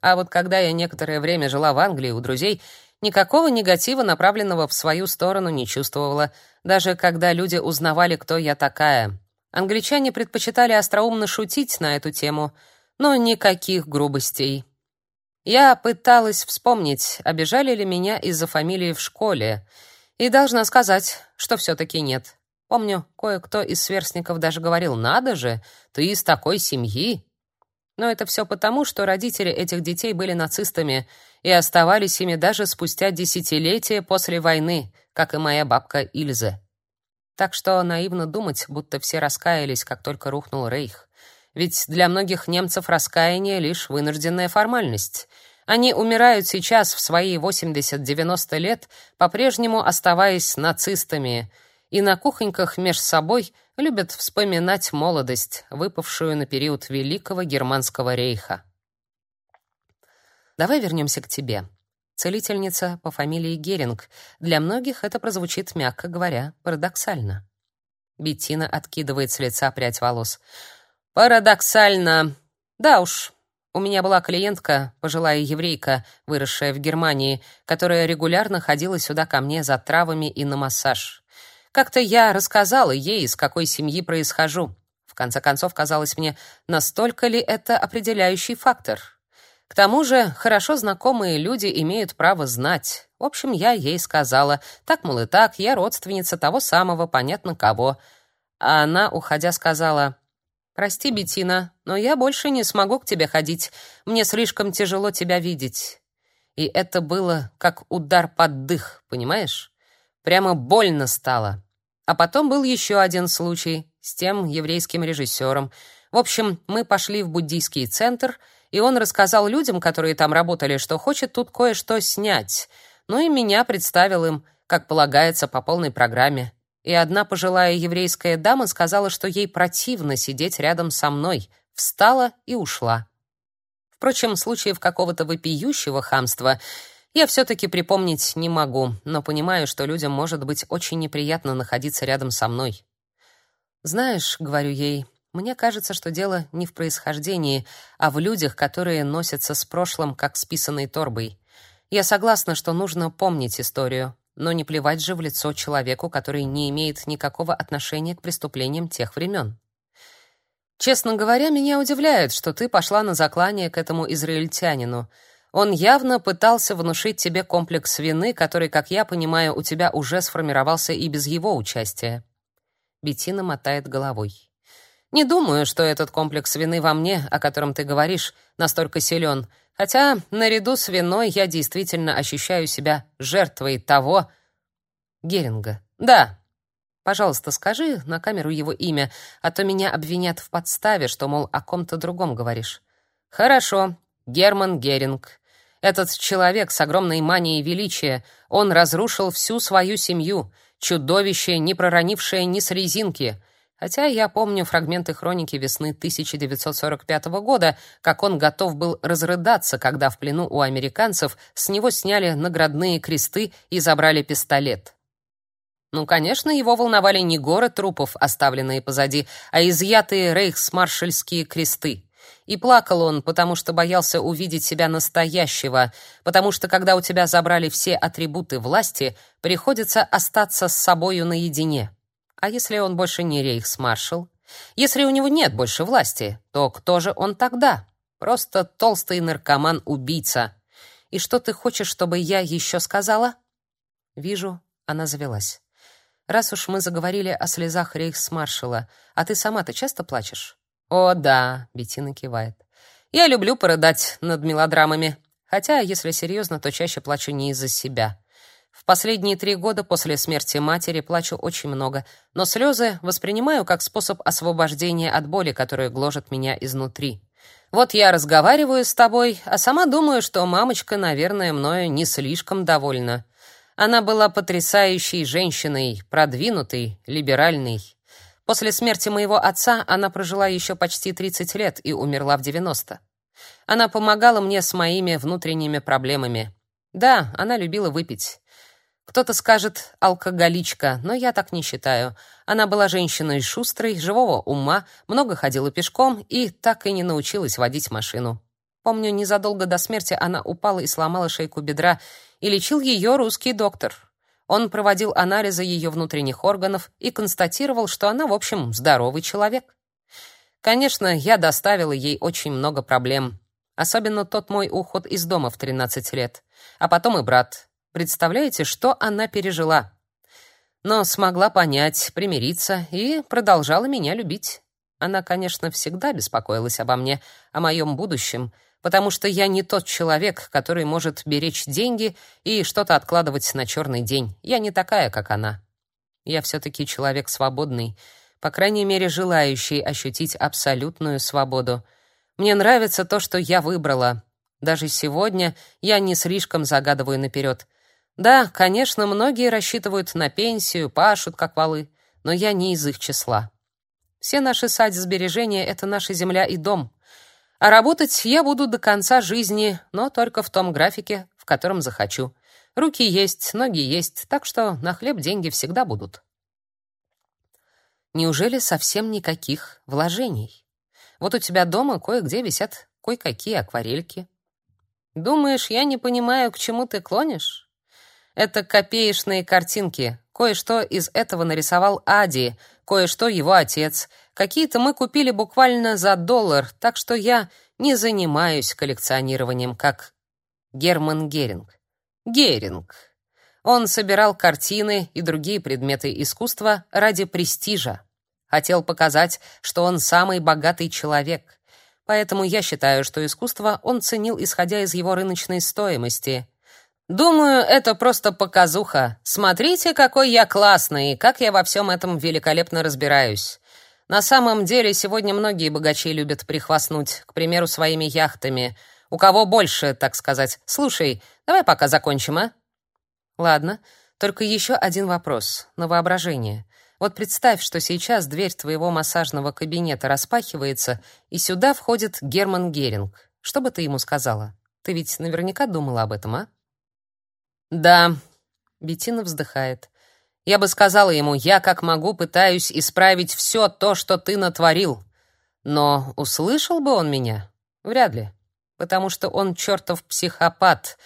А вот когда я некоторое время жила в Англии у друзей, никакого негатива, направленного в свою сторону, не чувствовала, даже когда люди узнавали, кто я такая. Англичане предпочитали остроумно шутить на эту тему, но никаких грубостей. Я пыталась вспомнить, обижали ли меня из-за фамилии в школе, и должна сказать, что все таки нет. Помню, кое-кто из сверстников даже говорил: "Надо же, ты из такой семьи". Но это все потому, что родители этих детей были нацистами и оставались ими даже спустя десятилетия после войны, как и моя бабка Ильза. Так что наивно думать, будто все раскаялись, как только рухнул Рейх. Ведь для многих немцев раскаяние лишь вынужденная формальность. Они умирают сейчас в свои 80-90 лет, по-прежнему оставаясь нацистами — и на кухоньках меж собой любят вспоминать молодость, выпавшую на период Великого Германского рейха. Давай вернемся к тебе. Целительница по фамилии Геринг. Для многих это прозвучит, мягко говоря, парадоксально. Беттина откидывает с лица прядь волос. Парадоксально. Да уж. У меня была клиентка, пожилая еврейка, выросшая в Германии, которая регулярно ходила сюда ко мне за травами и на массаж. Как-то я рассказала ей, из какой семьи происхожу. В конце концов, казалось мне, настолько ли это определяющий фактор? К тому же, хорошо знакомые люди имеют право знать. В общем, я ей сказала: "Так, мол, и так, я родственница того самого, понятно кого". А она, уходя, сказала: "Прости, Бетина, но я больше не смогу к тебе ходить. Мне слишком тяжело тебя видеть". И это было как удар под дых, понимаешь? Прямо больно стало. А потом был еще один случай с тем еврейским режиссером. В общем, мы пошли в буддийский центр, и он рассказал людям, которые там работали, что хочет тут кое-что снять. Ну и меня представил им, как полагается, по полной программе. И одна пожилая еврейская дама сказала, что ей противно сидеть рядом со мной, встала и ушла. Впрочем, случаев какого-то вопиющего хамства я все-таки припомнить не могу, но понимаю, что людям может быть очень неприятно находиться рядом со мной. Знаешь, говорю ей, мне кажется, что дело не в происхождении, а в людях, которые носятся с прошлым как с писаной торбой. Я согласна, что нужно помнить историю, но не плевать же в лицо человеку, который не имеет никакого отношения к преступлениям тех времен. Честно говоря, меня удивляет, что ты пошла на заклание к этому израильтянину. Он явно пытался внушить тебе комплекс вины, который, как я понимаю, у тебя уже сформировался и без его участия. Бетина мотает головой. Не думаю, что этот комплекс вины во мне, о котором ты говоришь, настолько силен. Хотя наряду с виной я действительно ощущаю себя жертвой того Геринга. Да. Пожалуйста, скажи на камеру его имя, а то меня обвинят в подставе, что мол о ком-то другом говоришь. Хорошо, Герман Геринг. Этот человек с огромной манией величия, он разрушил всю свою семью, чудовище, не проронившее ни с резинки. Хотя я помню фрагменты хроники весны 1945 года, как он готов был разрыдаться, когда в плену у американцев с него сняли наградные кресты и забрали пистолет. Ну, конечно, его волновали не горы трупов, оставленные позади, а изъятые рейхсмаршальские кресты. И плакал он, потому что боялся увидеть себя настоящего, потому что когда у тебя забрали все атрибуты власти, приходится остаться с собою наедине. А если он больше не рейхсмаршал? Если у него нет больше власти, то кто же он тогда? Просто толстый наркоман-убийца. И что ты хочешь, чтобы я еще сказала? Вижу, она завелась. Раз уж мы заговорили о слезах рейхсмаршала, а ты сама-то часто плачешь? О, да, Бетина кивает. Я люблю порыдать над мелодрамами, хотя, если серьезно, то чаще плачу не из-за себя. В последние три года после смерти матери плачу очень много, но слезы воспринимаю как способ освобождения от боли, которая гложет меня изнутри. Вот я разговариваю с тобой, а сама думаю, что мамочка, наверное, мною не слишком довольна. Она была потрясающей женщиной, продвинутой, либеральной. После смерти моего отца она прожила еще почти 30 лет и умерла в 90. Она помогала мне с моими внутренними проблемами. Да, она любила выпить. Кто-то скажет алкоголичка, но я так не считаю. Она была женщиной шустрой, живого ума, много ходила пешком и так и не научилась водить машину. Помню, незадолго до смерти она упала и сломала шейку бедра, и лечил ее русский доктор. Он проводил анализы ее внутренних органов и констатировал, что она, в общем, здоровый человек. Конечно, я доставила ей очень много проблем, особенно тот мой уход из дома в 13 лет, а потом и брат. Представляете, что она пережила? Но смогла понять, примириться и продолжала меня любить. Она, конечно, всегда беспокоилась обо мне, о моем будущем, потому что я не тот человек, который может беречь деньги и что-то откладывать на черный день. Я не такая, как она. Я все-таки человек свободный, по крайней мере, желающий ощутить абсолютную свободу. Мне нравится то, что я выбрала. Даже сегодня я не слишком загадываю наперед. Да, конечно, многие рассчитывают на пенсию, пашут как валы, но я не из их числа. Все наши сбережения — это наша земля и дом. А работать я буду до конца жизни, но только в том графике, в котором захочу. Руки есть, ноги есть, так что на хлеб деньги всегда будут. Неужели совсем никаких вложений? Вот у тебя дома кое-где висят кое-какие акварельки. Думаешь, я не понимаю, к чему ты клонишь? Это копеечные картинки. Кое-что из этого нарисовал Ади, кое-что его отец — Какие-то мы купили буквально за доллар, так что я не занимаюсь коллекционированием, как Герман Геринг. Геринг. Он собирал картины и другие предметы искусства ради престижа. Хотел показать, что он самый богатый человек. Поэтому я считаю, что искусство он ценил исходя из его рыночной стоимости. Думаю, это просто показуха. Смотрите, какой я классный, как я во всем этом великолепно разбираюсь. На самом деле, сегодня многие богачи любят прихвастнуть, к примеру, своими яхтами. У кого больше, так сказать. Слушай, давай пока закончим, а? Ладно, только еще один вопрос на воображение. Вот представь, что сейчас дверь твоего массажного кабинета распахивается, и сюда входит Герман Геринг. Что бы ты ему сказала? Ты ведь наверняка думала об этом, а? Да. Бетина вздыхает. Я бы сказала ему, я как могу пытаюсь исправить все то, что ты натворил. Но услышал бы он меня? Вряд ли. Потому что он чертов психопат,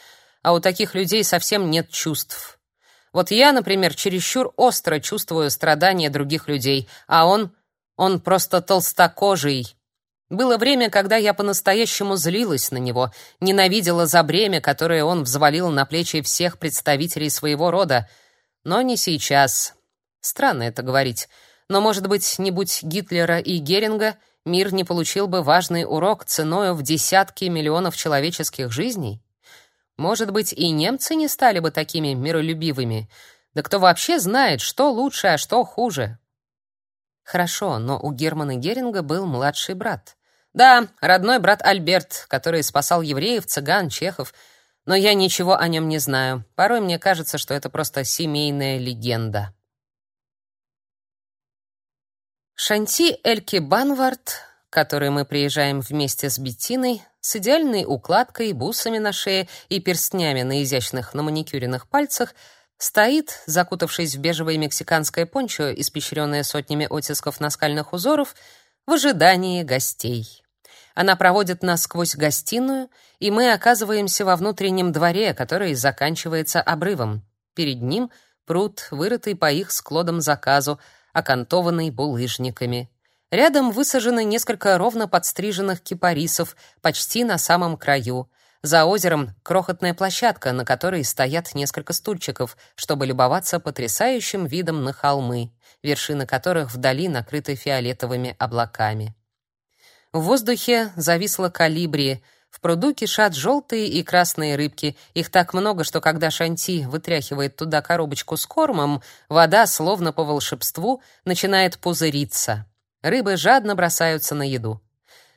а у таких людей совсем нет чувств. Вот я, например, чересчур остро чувствую страдания других людей, а он... он просто толстокожий. Было время, когда я по-настоящему злилась на него, ненавидела за бремя, которое он взвалил на плечи всех представителей своего рода, но не сейчас. Странно это говорить, но, может быть, не будь Гитлера и Геринга, мир не получил бы важный урок ценою в десятки миллионов человеческих жизней? Может быть, и немцы не стали бы такими миролюбивыми? Да кто вообще знает, что лучше, а что хуже? Хорошо, но у Германа Геринга был младший брат. Да, родной брат Альберт, который спасал евреев, цыган, чехов, но я ничего о нем не знаю. Порой мне кажется, что это просто семейная легенда. Шанти Эльки Банвард, который мы приезжаем вместе с Беттиной, с идеальной укладкой, бусами на шее и перстнями на изящных наманикюренных пальцах, стоит, закутавшись в бежевое мексиканское пончо, испещренное сотнями оттисков наскальных узоров, в ожидании гостей. Она проводит нас сквозь гостиную, и мы оказываемся во внутреннем дворе, который заканчивается обрывом. Перед ним пруд, вырытый по их склодам заказу, окантованный булыжниками. Рядом высажены несколько ровно подстриженных кипарисов, почти на самом краю. За озером крохотная площадка, на которой стоят несколько стульчиков, чтобы любоваться потрясающим видом на холмы, вершины которых вдали накрыты фиолетовыми облаками. В воздухе зависла калибри, в пруду кишат желтые и красные рыбки. Их так много, что когда Шанти вытряхивает туда коробочку с кормом, вода, словно по волшебству, начинает пузыриться. Рыбы жадно бросаются на еду.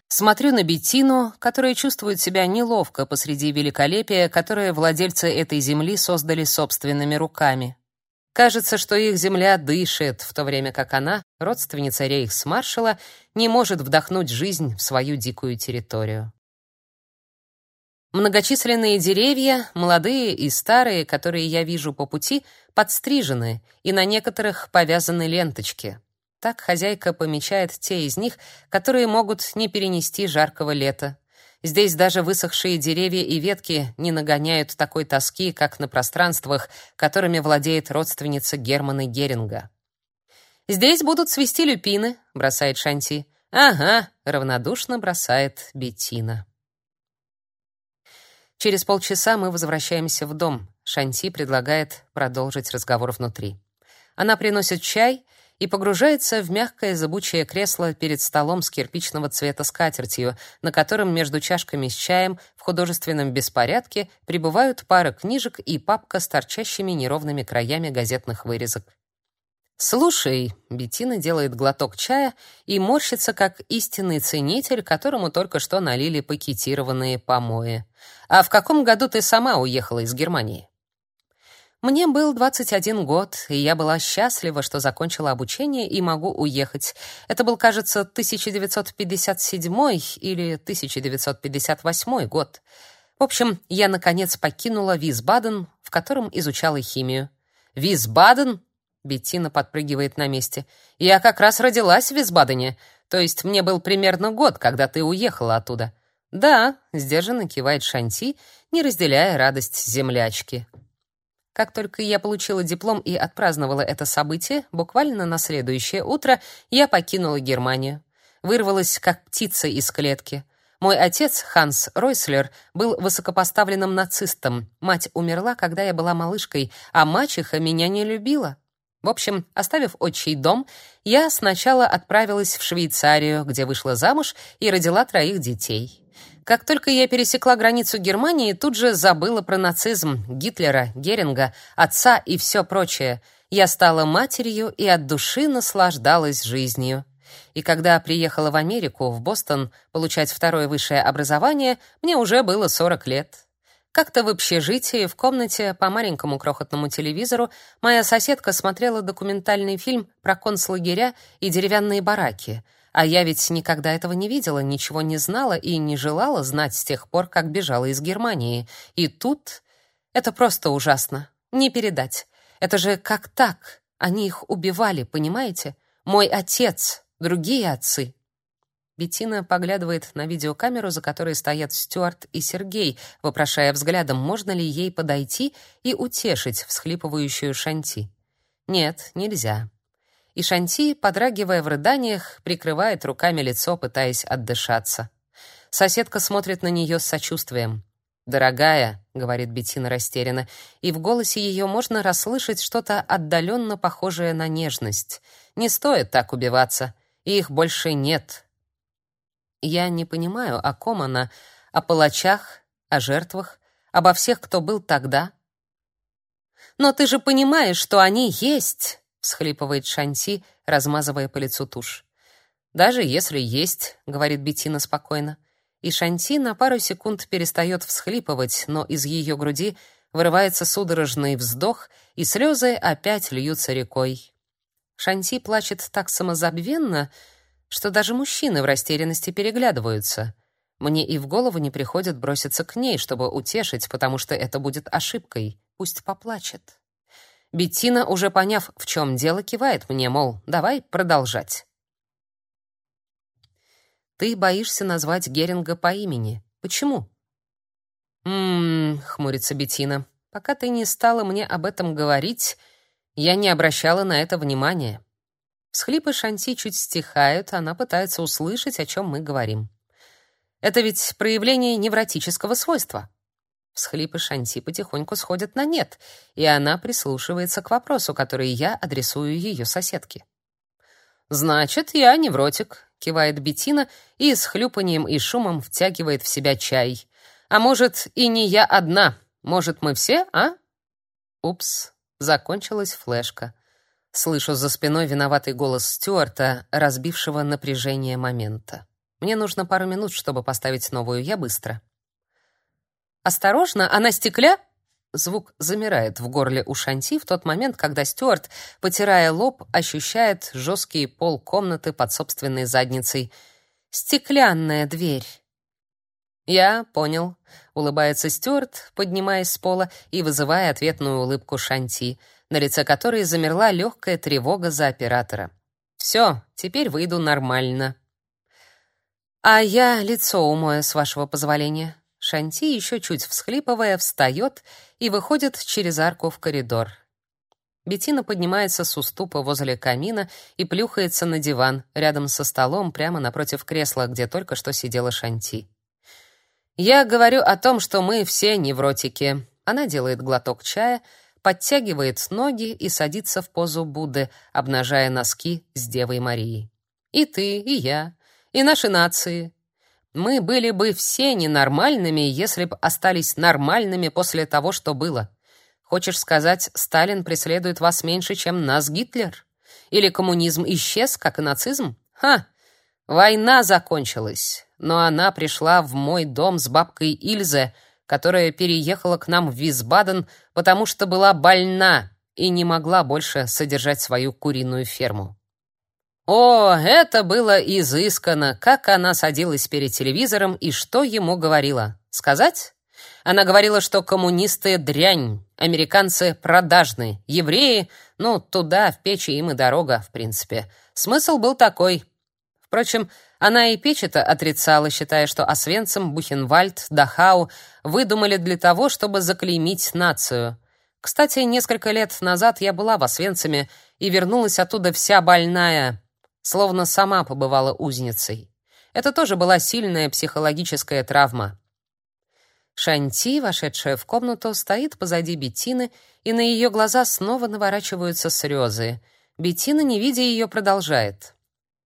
Смотрю на Беттину, которая чувствует себя неловко посреди великолепия, которое владельцы этой земли создали собственными руками. Кажется, что их земля дышит, в то время как она, родственница рейхсмаршала, не может вдохнуть жизнь в свою дикую территорию. Многочисленные деревья, молодые и старые, которые я вижу по пути, подстрижены, и на некоторых повязаны ленточки. Так хозяйка помечает те из них, которые могут не перенести жаркого лета. Здесь даже высохшие деревья и ветки не нагоняют такой тоски, как на пространствах, которыми владеет родственница Германа Геринга. «Здесь будут цвести люпины», — бросает Шанти. «Ага», — равнодушно бросает Беттина. Через полчаса мы возвращаемся в дом. Шанти предлагает продолжить разговор внутри. Она приносит чай и погружается в мягкое зыбучее кресло перед столом с кирпичного цвета скатертью, на котором между чашками с чаем в художественном беспорядке прибывают пара книжек и папка с торчащими неровными краями газетных вырезок. «Слушай», — Беттина делает глоток чая и морщится, как истинный ценитель, которому только что налили пакетированные помои. «А в каком году ты сама уехала из Германии?» Мне был 21 год, и я была счастлива, что закончила обучение и могу уехать. Это был, кажется, 1957 или 1958 год. В общем, я наконец покинула Висбаден, в котором изучала химию. Висбаден? Беттина подпрыгивает на месте. Я как раз родилась в Висбадене, то есть мне был примерно год, когда ты уехала оттуда. Да, сдержанно кивает Шанти, не разделяя радость землячки. Как только я получила диплом и отпраздновала это событие, буквально на следующее утро я покинула Германию. Вырвалась как птица из клетки. Мой отец, Ханс Ройслер, был высокопоставленным нацистом. Мать умерла, когда я была малышкой, а мачеха меня не любила. В общем, оставив отчий дом, я сначала отправилась в Швейцарию, где вышла замуж и родила троих детей. Как только я пересекла границу Германии, тут же забыла про нацизм, Гитлера, Геринга, отца и все прочее. Я стала матерью и от души наслаждалась жизнью. И когда приехала в Америку, в Бостон, получать второе высшее образование, мне уже было 40 лет. Как-то в общежитии, в комнате по маленькому крохотному телевизору, моя соседка смотрела документальный фильм про концлагеря и деревянные бараки — а я ведь никогда этого не видела, ничего не знала и не желала знать с тех пор, как бежала из Германии. И тут это просто ужасно. Не передать. Это же как так? Они их убивали, понимаете? Мой отец, другие отцы. Беттина поглядывает на видеокамеру, за которой стоят Стюарт и Сергей, вопрошая взглядом, можно ли ей подойти и утешить всхлипывающую Шанти. Нет, нельзя и Шанти, подрагивая в рыданиях, прикрывает руками лицо, пытаясь отдышаться. Соседка смотрит на нее с сочувствием. «Дорогая», — говорит Беттина растерянно, и в голосе ее можно расслышать что-то отдаленно похожее на нежность. «Не стоит так убиваться, их больше нет». Я не понимаю, о ком она, о палачах, о жертвах, обо всех, кто был тогда. «Но ты же понимаешь, что они есть!» Всхлипывает Шанти, размазывая по лицу тушь. Даже если есть, говорит Бетина спокойно. И Шанти на пару секунд перестает всхлипывать, но из ее груди вырывается судорожный вздох, и слезы опять льются рекой. Шанти плачет так самозабвенно, что даже мужчины в растерянности переглядываются. Мне и в голову не приходит броситься к ней, чтобы утешить, потому что это будет ошибкой. Пусть поплачет. Беттина, уже поняв, в чем дело, кивает мне, мол, давай продолжать. Ты боишься назвать Геринга по имени. Почему? Мм, хмурится Беттина. Пока ты не стала мне об этом говорить, я не обращала на это внимания. Всхлипы Шанти чуть стихают, она пытается услышать, о чем мы говорим. Это ведь проявление невротического свойства. Всхлипы Шанти потихоньку сходят на нет, и она прислушивается к вопросу, который я адресую ее соседке. «Значит, я невротик», — кивает Бетина и с хлюпанием и шумом втягивает в себя чай. «А может, и не я одна. Может, мы все, а?» Упс, закончилась флешка. Слышу за спиной виноватый голос Стюарта, разбившего напряжение момента. Мне нужно пару минут, чтобы поставить новую, я быстро. «Осторожно, она стекля!» Звук замирает в горле у Шанти в тот момент, когда Стюарт, потирая лоб, ощущает жесткий пол комнаты под собственной задницей. «Стеклянная дверь!» «Я понял», — улыбается Стюарт, поднимаясь с пола и вызывая ответную улыбку Шанти, на лице которой замерла легкая тревога за оператора. «Все, теперь выйду нормально». «А я лицо умою, с вашего позволения», Шанти, еще чуть всхлипывая, встает и выходит через арку в коридор. Бетина поднимается с уступа возле камина и плюхается на диван рядом со столом прямо напротив кресла, где только что сидела Шанти. Я говорю о том, что мы все невротики. Она делает глоток чая, подтягивает ноги и садится в позу Будды, обнажая носки с Девой Марией. И ты, и я, и наши нации, мы были бы все ненормальными, если бы остались нормальными после того, что было. Хочешь сказать, Сталин преследует вас меньше, чем нас Гитлер? Или коммунизм исчез, как и нацизм? Ха! Война закончилась, но она пришла в мой дом с бабкой Ильзе, которая переехала к нам в Висбаден, потому что была больна и не могла больше содержать свою куриную ферму. О, это было изысканно, как она садилась перед телевизором и что ему говорила. Сказать? Она говорила, что коммунисты дрянь, американцы продажны, евреи, ну, туда, в печи им и дорога, в принципе. Смысл был такой. Впрочем, она и печь это отрицала, считая, что Освенцим, Бухенвальд, Дахау выдумали для того, чтобы заклеймить нацию. Кстати, несколько лет назад я была в Освенциме и вернулась оттуда вся больная, словно сама побывала узницей. Это тоже была сильная психологическая травма. Шанти, вошедшая в комнату, стоит позади Бетины, и на ее глаза снова наворачиваются слезы. Бетина, не видя ее, продолжает.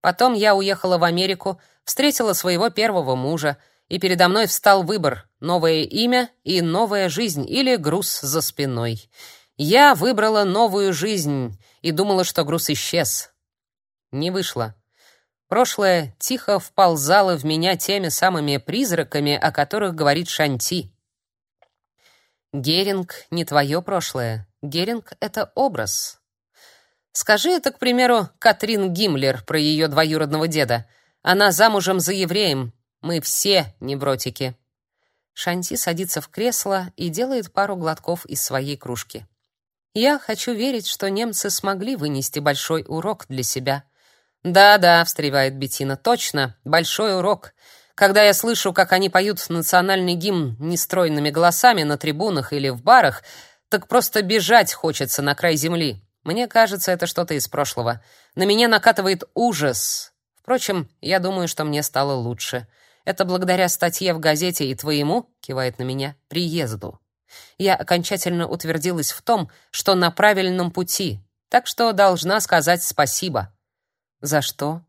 Потом я уехала в Америку, встретила своего первого мужа, и передо мной встал выбор: новое имя и новая жизнь или груз за спиной. Я выбрала новую жизнь и думала, что груз исчез. Не вышло. Прошлое тихо вползало в меня теми самыми призраками, о которых говорит Шанти. Геринг не твое прошлое. Геринг — это образ. Скажи это, к примеру, Катрин Гиммлер про ее двоюродного деда. Она замужем за евреем. Мы все невротики. Шанти садится в кресло и делает пару глотков из своей кружки. Я хочу верить, что немцы смогли вынести большой урок для себя — «Да-да», — встревает Бетина, — «точно, большой урок. Когда я слышу, как они поют национальный гимн нестройными голосами на трибунах или в барах, так просто бежать хочется на край земли. Мне кажется, это что-то из прошлого. На меня накатывает ужас. Впрочем, я думаю, что мне стало лучше. Это благодаря статье в газете и твоему, кивает на меня, приезду. Я окончательно утвердилась в том, что на правильном пути, так что должна сказать спасибо. За что?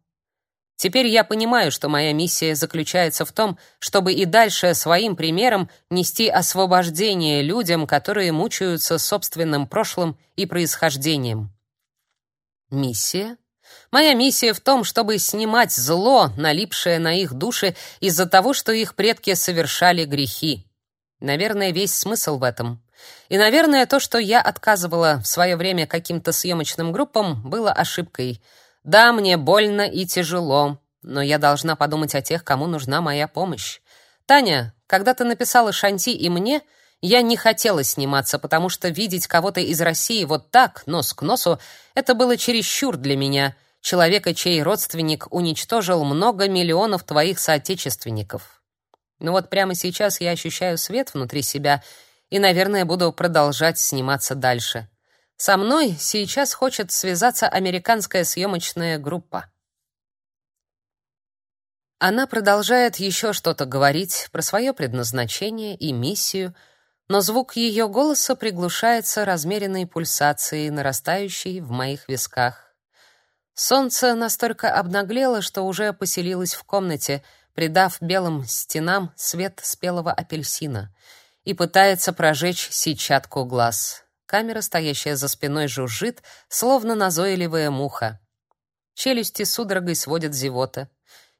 Теперь я понимаю, что моя миссия заключается в том, чтобы и дальше своим примером нести освобождение людям, которые мучаются собственным прошлым и происхождением. Миссия? Моя миссия в том, чтобы снимать зло, налипшее на их души из-за того, что их предки совершали грехи. Наверное, весь смысл в этом. И, наверное, то, что я отказывала в свое время каким-то съемочным группам, было ошибкой. Да, мне больно и тяжело, но я должна подумать о тех, кому нужна моя помощь. Таня, когда ты написала Шанти и мне, я не хотела сниматься, потому что видеть кого-то из России вот так, нос к носу, это было чересчур для меня, человека, чей родственник уничтожил много миллионов твоих соотечественников. Но вот прямо сейчас я ощущаю свет внутри себя и, наверное, буду продолжать сниматься дальше. Со мной сейчас хочет связаться американская съемочная группа. Она продолжает еще что-то говорить про свое предназначение и миссию, но звук ее голоса приглушается размеренной пульсацией, нарастающей в моих висках. Солнце настолько обнаглело, что уже поселилось в комнате, придав белым стенам свет спелого апельсина, и пытается прожечь сетчатку глаз. Камера, стоящая за спиной, жужжит, словно назойливая муха. Челюсти судорогой сводят зевота.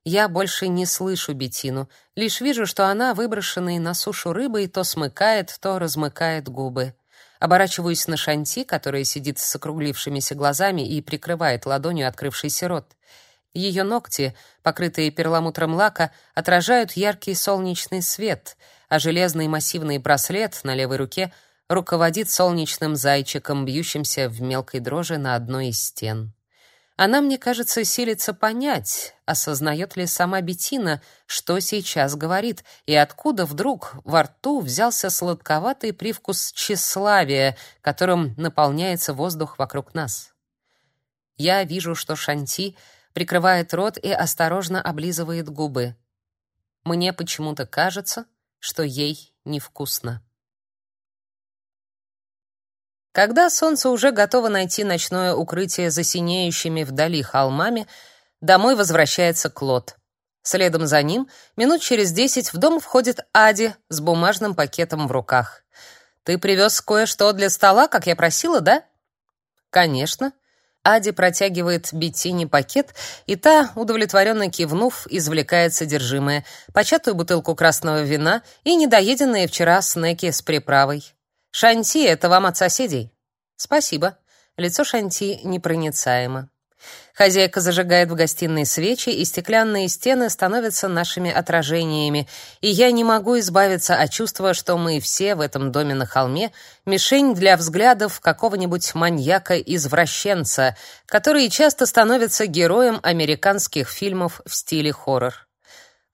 Я больше не слышу Бетину, лишь вижу, что она, выброшенной на сушу рыбой, то смыкает, то размыкает губы. Оборачиваюсь на Шанти, которая сидит с округлившимися глазами и прикрывает ладонью открывшийся рот. Ее ногти, покрытые перламутром лака, отражают яркий солнечный свет, а железный массивный браслет на левой руке руководит солнечным зайчиком, бьющимся в мелкой дрожи на одной из стен. Она, мне кажется, силится понять, осознает ли сама Бетина, что сейчас говорит, и откуда вдруг во рту взялся сладковатый привкус тщеславия, которым наполняется воздух вокруг нас. Я вижу, что Шанти прикрывает рот и осторожно облизывает губы. Мне почему-то кажется, что ей невкусно. Когда солнце уже готово найти ночное укрытие за синеющими вдали холмами, домой возвращается Клод. Следом за ним, минут через десять, в дом входит Ади с бумажным пакетом в руках. «Ты привез кое-что для стола, как я просила, да?» «Конечно». Ади протягивает Беттине пакет, и та, удовлетворенно кивнув, извлекает содержимое: початую бутылку красного вина и недоеденные вчера снеки с приправой. Шанти, это вам от соседей. Спасибо. Лицо Шанти непроницаемо. Хозяйка зажигает в гостиной свечи, и стеклянные стены становятся нашими отражениями, и я не могу избавиться от чувства, что мы все в этом доме на холме мишень для взглядов какого-нибудь маньяка-извращенца, который часто становится героем американских фильмов в стиле хоррор.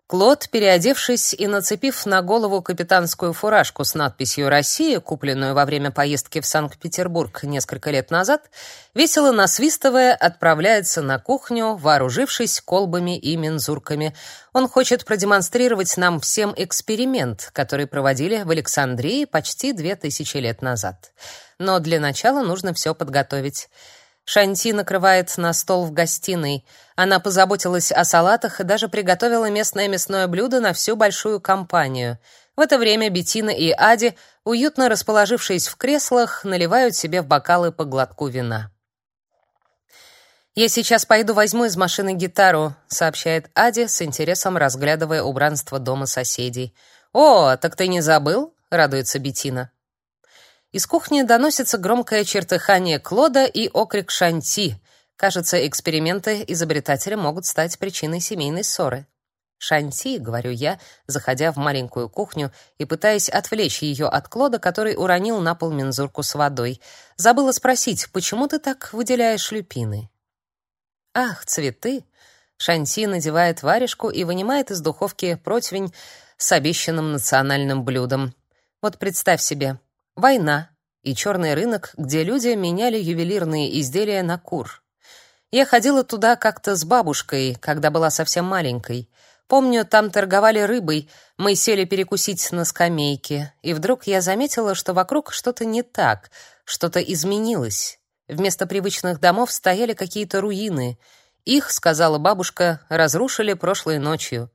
Клод, переодевшись и нацепив на голову капитанскую фуражку с надписью «Россия», купленную во время поездки в Санкт-Петербург несколько лет назад, весело насвистывая, отправляется на кухню, вооружившись колбами и мензурками. Он хочет продемонстрировать нам всем эксперимент, который проводили в Александрии почти две тысячи лет назад. Но для начала нужно все подготовить. Шанти накрывает на стол в гостиной. Она позаботилась о салатах и даже приготовила местное мясное блюдо на всю большую компанию. В это время Бетина и Ади, уютно расположившись в креслах, наливают себе в бокалы по глотку вина. «Я сейчас пойду возьму из машины гитару», — сообщает Ади, с интересом разглядывая убранство дома соседей. «О, так ты не забыл?» — радуется Бетина. Из кухни доносится громкое чертыхание Клода и окрик Шанти. Кажется, эксперименты изобретателя могут стать причиной семейной ссоры. «Шанти», — говорю я, заходя в маленькую кухню и пытаясь отвлечь ее от Клода, который уронил на пол мензурку с водой. Забыла спросить, почему ты так выделяешь люпины? «Ах, цветы!» Шанти надевает варежку и вынимает из духовки противень с обещанным национальным блюдом. Вот представь себе, война и черный рынок, где люди меняли ювелирные изделия на кур. Я ходила туда как-то с бабушкой, когда была совсем маленькой. Помню, там торговали рыбой, мы сели перекусить на скамейке, и вдруг я заметила, что вокруг что-то не так, что-то изменилось. Вместо привычных домов стояли какие-то руины. Их, сказала бабушка, разрушили прошлой ночью.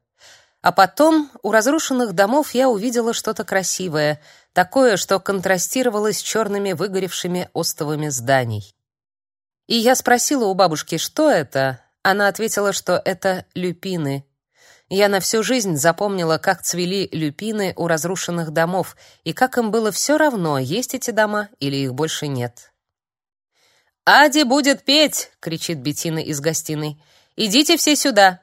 А потом у разрушенных домов я увидела что-то красивое, такое, что контрастировало с черными выгоревшими остовами зданий. И я спросила у бабушки, что это. Она ответила, что это люпины. Я на всю жизнь запомнила, как цвели люпины у разрушенных домов и как им было все равно, есть эти дома или их больше нет. «Ади будет петь!» — кричит Бетина из гостиной. «Идите все сюда!»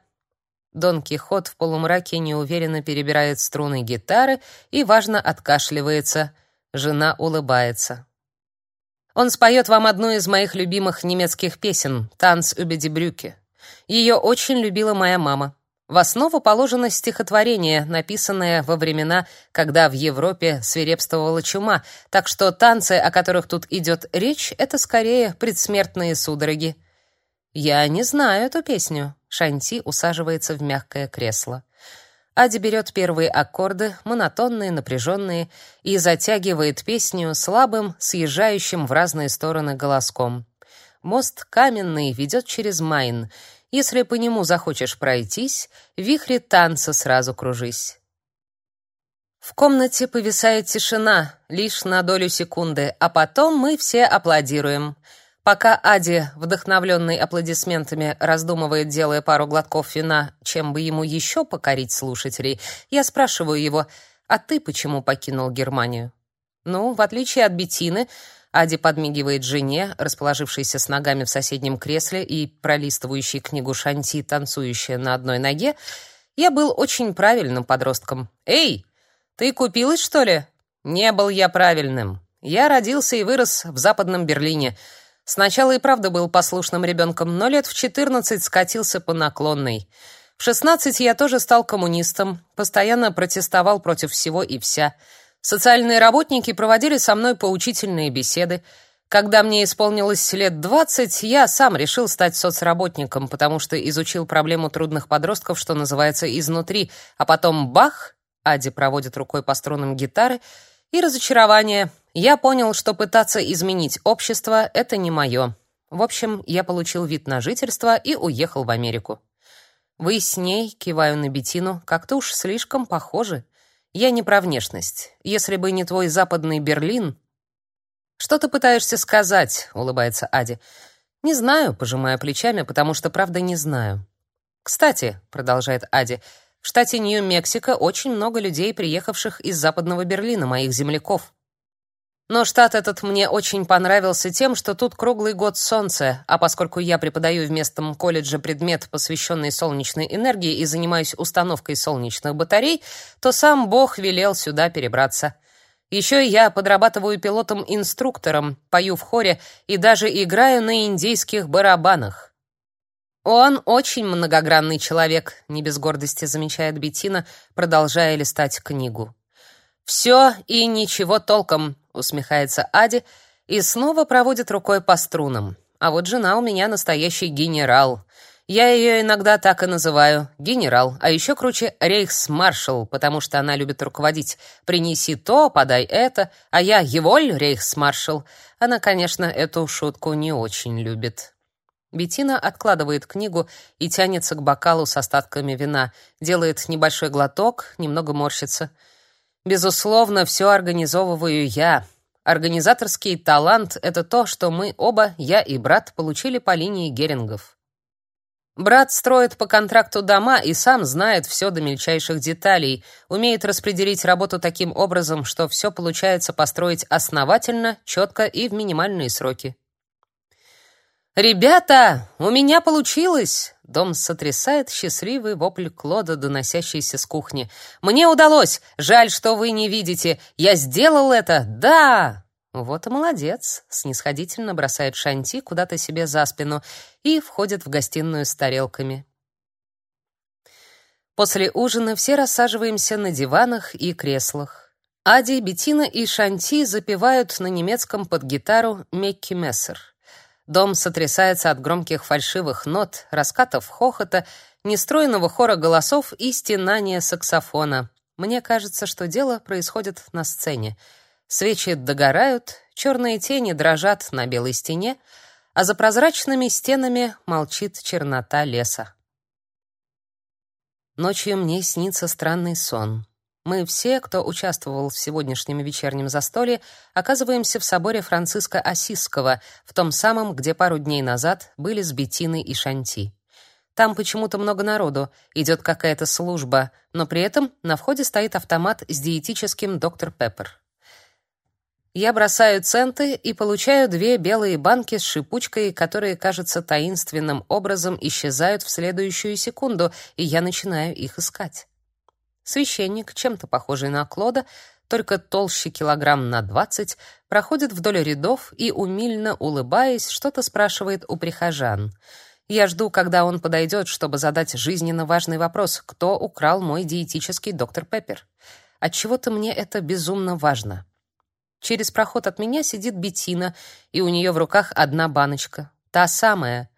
Дон Кихот в полумраке неуверенно перебирает струны гитары и, важно, откашливается. Жена улыбается. Он споет вам одну из моих любимых немецких песен «Танц über die Brücke». Ее очень любила моя мама. В основу положено стихотворение, написанное во времена, когда в Европе свирепствовала чума, так что танцы, о которых тут идет речь, это скорее предсмертные судороги. Я не знаю эту песню. Шанти усаживается в мягкое кресло. Ади берет первые аккорды, монотонные, напряженные, и затягивает песню слабым, съезжающим в разные стороны голоском. Мост каменный ведет через Майн — если по нему захочешь пройтись, в вихре танца сразу кружись. В комнате повисает тишина, лишь на долю секунды, а потом мы все аплодируем. Пока Ади, вдохновленный аплодисментами, раздумывает, делая пару глотков вина, чем бы ему еще покорить слушателей, я спрашиваю его, «А ты почему покинул Германию?» Ну, в отличие от Бетины, Ади подмигивает жене, расположившейся с ногами в соседнем кресле и пролистывающей книгу Шанти, танцующая на одной ноге. Я был очень правильным подростком. «Эй, ты купилась, что ли?» «Не был я правильным. Я родился и вырос в Западном Берлине. Сначала и правда был послушным ребенком, но лет в 14 скатился по наклонной. В 16 я тоже стал коммунистом, постоянно протестовал против всего и вся». Социальные работники проводили со мной поучительные беседы. Когда мне исполнилось лет двадцать, я сам решил стать соцработником, потому что изучил проблему трудных подростков, что называется, изнутри, а потом бах, Ади проводит рукой по струнам гитары, и разочарование. Я понял, что пытаться изменить общество — это не мое. В общем, я получил вид на жительство и уехал в Америку. Вы с ней, киваю на Бетину, как-то уж слишком похожи. Я не про внешность. Если бы не твой западный Берлин... Что ты пытаешься сказать? улыбается Ади. Не знаю, пожимая плечами, потому что правда не знаю. Кстати, продолжает Ади, в штате Нью-Мексико очень много людей, приехавших из западного Берлина, моих земляков. Но штат этот мне очень понравился тем, что тут круглый год солнце, а поскольку я преподаю в местном колледже предмет, посвященный солнечной энергии и занимаюсь установкой солнечных батарей, то сам Бог велел сюда перебраться. Еще я подрабатываю пилотом-инструктором, пою в хоре и даже играю на индейских барабанах. Он очень многогранный человек, не без гордости замечает Бетина, продолжая листать книгу. Все и ничего толком, усмехается Ади и снова проводит рукой по струнам. А вот жена у меня настоящий генерал. Я ее иногда так и называю генерал, а еще круче рейхсмаршал, потому что она любит руководить. Принеси то, подай это, а я еволь рейхсмаршал. Она, конечно, эту шутку не очень любит. Бетина откладывает книгу и тянется к бокалу с остатками вина, делает небольшой глоток, немного морщится. Безусловно, все организовываю я. Организаторский талант — это то, что мы оба, я и брат, получили по линии Герингов. Брат строит по контракту дома и сам знает все до мельчайших деталей, умеет распределить работу таким образом, что все получается построить основательно, четко и в минимальные сроки. «Ребята, у меня получилось!» Дом сотрясает счастливый вопль Клода, доносящийся с кухни. «Мне удалось! Жаль, что вы не видите! Я сделал это! Да!» «Вот и молодец!» — снисходительно бросает Шанти куда-то себе за спину и входит в гостиную с тарелками. После ужина все рассаживаемся на диванах и креслах. Ади, Бетина и Шанти запевают на немецком под гитару «Мекки Мессер». Дом сотрясается от громких фальшивых нот, раскатов хохота, нестройного хора голосов и стенания саксофона. Мне кажется, что дело происходит на сцене. Свечи догорают, черные тени дрожат на белой стене, а за прозрачными стенами молчит чернота леса. Ночью мне снится странный сон. Мы все, кто участвовал в сегодняшнем вечернем застолье, оказываемся в соборе Франциска Осисского, в том самом, где пару дней назад были с Беттиной и Шанти. Там почему-то много народу, идет какая-то служба, но при этом на входе стоит автомат с диетическим доктор Пеппер. Я бросаю центы и получаю две белые банки с шипучкой, которые, кажется, таинственным образом исчезают в следующую секунду, и я начинаю их искать. Священник, чем-то похожий на Клода, только толще килограмм на двадцать, проходит вдоль рядов и, умильно улыбаясь, что-то спрашивает у прихожан. Я жду, когда он подойдет, чтобы задать жизненно важный вопрос: кто украл мой диетический доктор Пеппер? Отчего-то мне это безумно важно. Через проход от меня сидит Бетина, и у нее в руках одна баночка, та самая.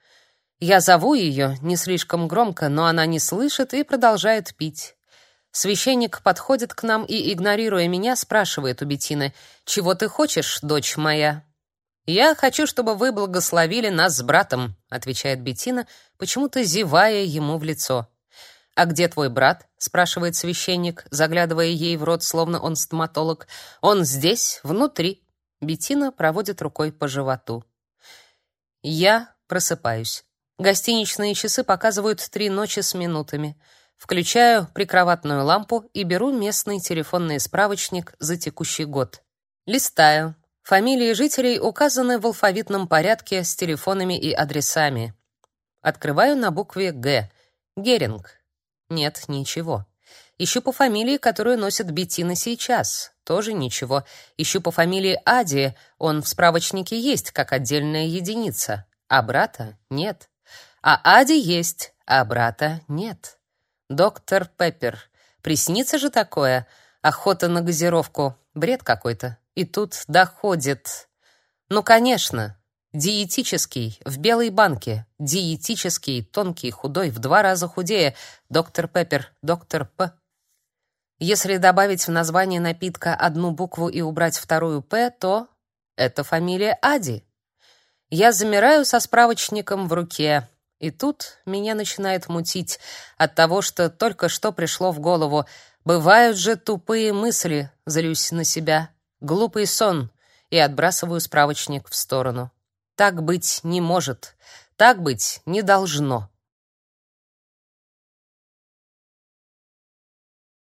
Я зову ее не слишком громко, но она не слышит и продолжает пить. Священник подходит к нам и, игнорируя меня, спрашивает у Бетины: "Чего ты хочешь, дочь моя?" "Я хочу, чтобы вы благословили нас с братом", отвечает Бетина, почему-то зевая ему в лицо. «А где твой брат?» — спрашивает священник, заглядывая ей в рот, словно он стоматолог. «Он здесь, внутри». Бетина проводит рукой по животу. Я просыпаюсь. Гостиничные часы показывают три ночи с минутами. Включаю прикроватную лампу и беру местный телефонный справочник за текущий год. Листаю. Фамилии жителей указаны в алфавитном порядке с телефонами и адресами. Открываю на букве «Г». Геринг. Нет, ничего. Ищу по фамилии, которую носит Беттина сейчас. Тоже ничего. Ищу по фамилии Ади. Он в справочнике есть, как отдельная единица. А брата нет. А Ади есть, а брата нет. Доктор Пеппер. Приснится же такое? Охота на газировку. Бред какой-то. И тут доходит. Ну, конечно. Диетический, в белой банке. Диетический, тонкий, худой, в два раза худее. Доктор Пеппер, доктор П. Если добавить в название напитка одну букву и убрать вторую «П», то это фамилия Ади. Я замираю со справочником в руке. И тут меня начинает мутить от того, что только что пришло в голову. Бывают же тупые мысли, злюсь на себя. Глупый сон. И отбрасываю справочник в сторону. Так быть не может. Так быть не должно.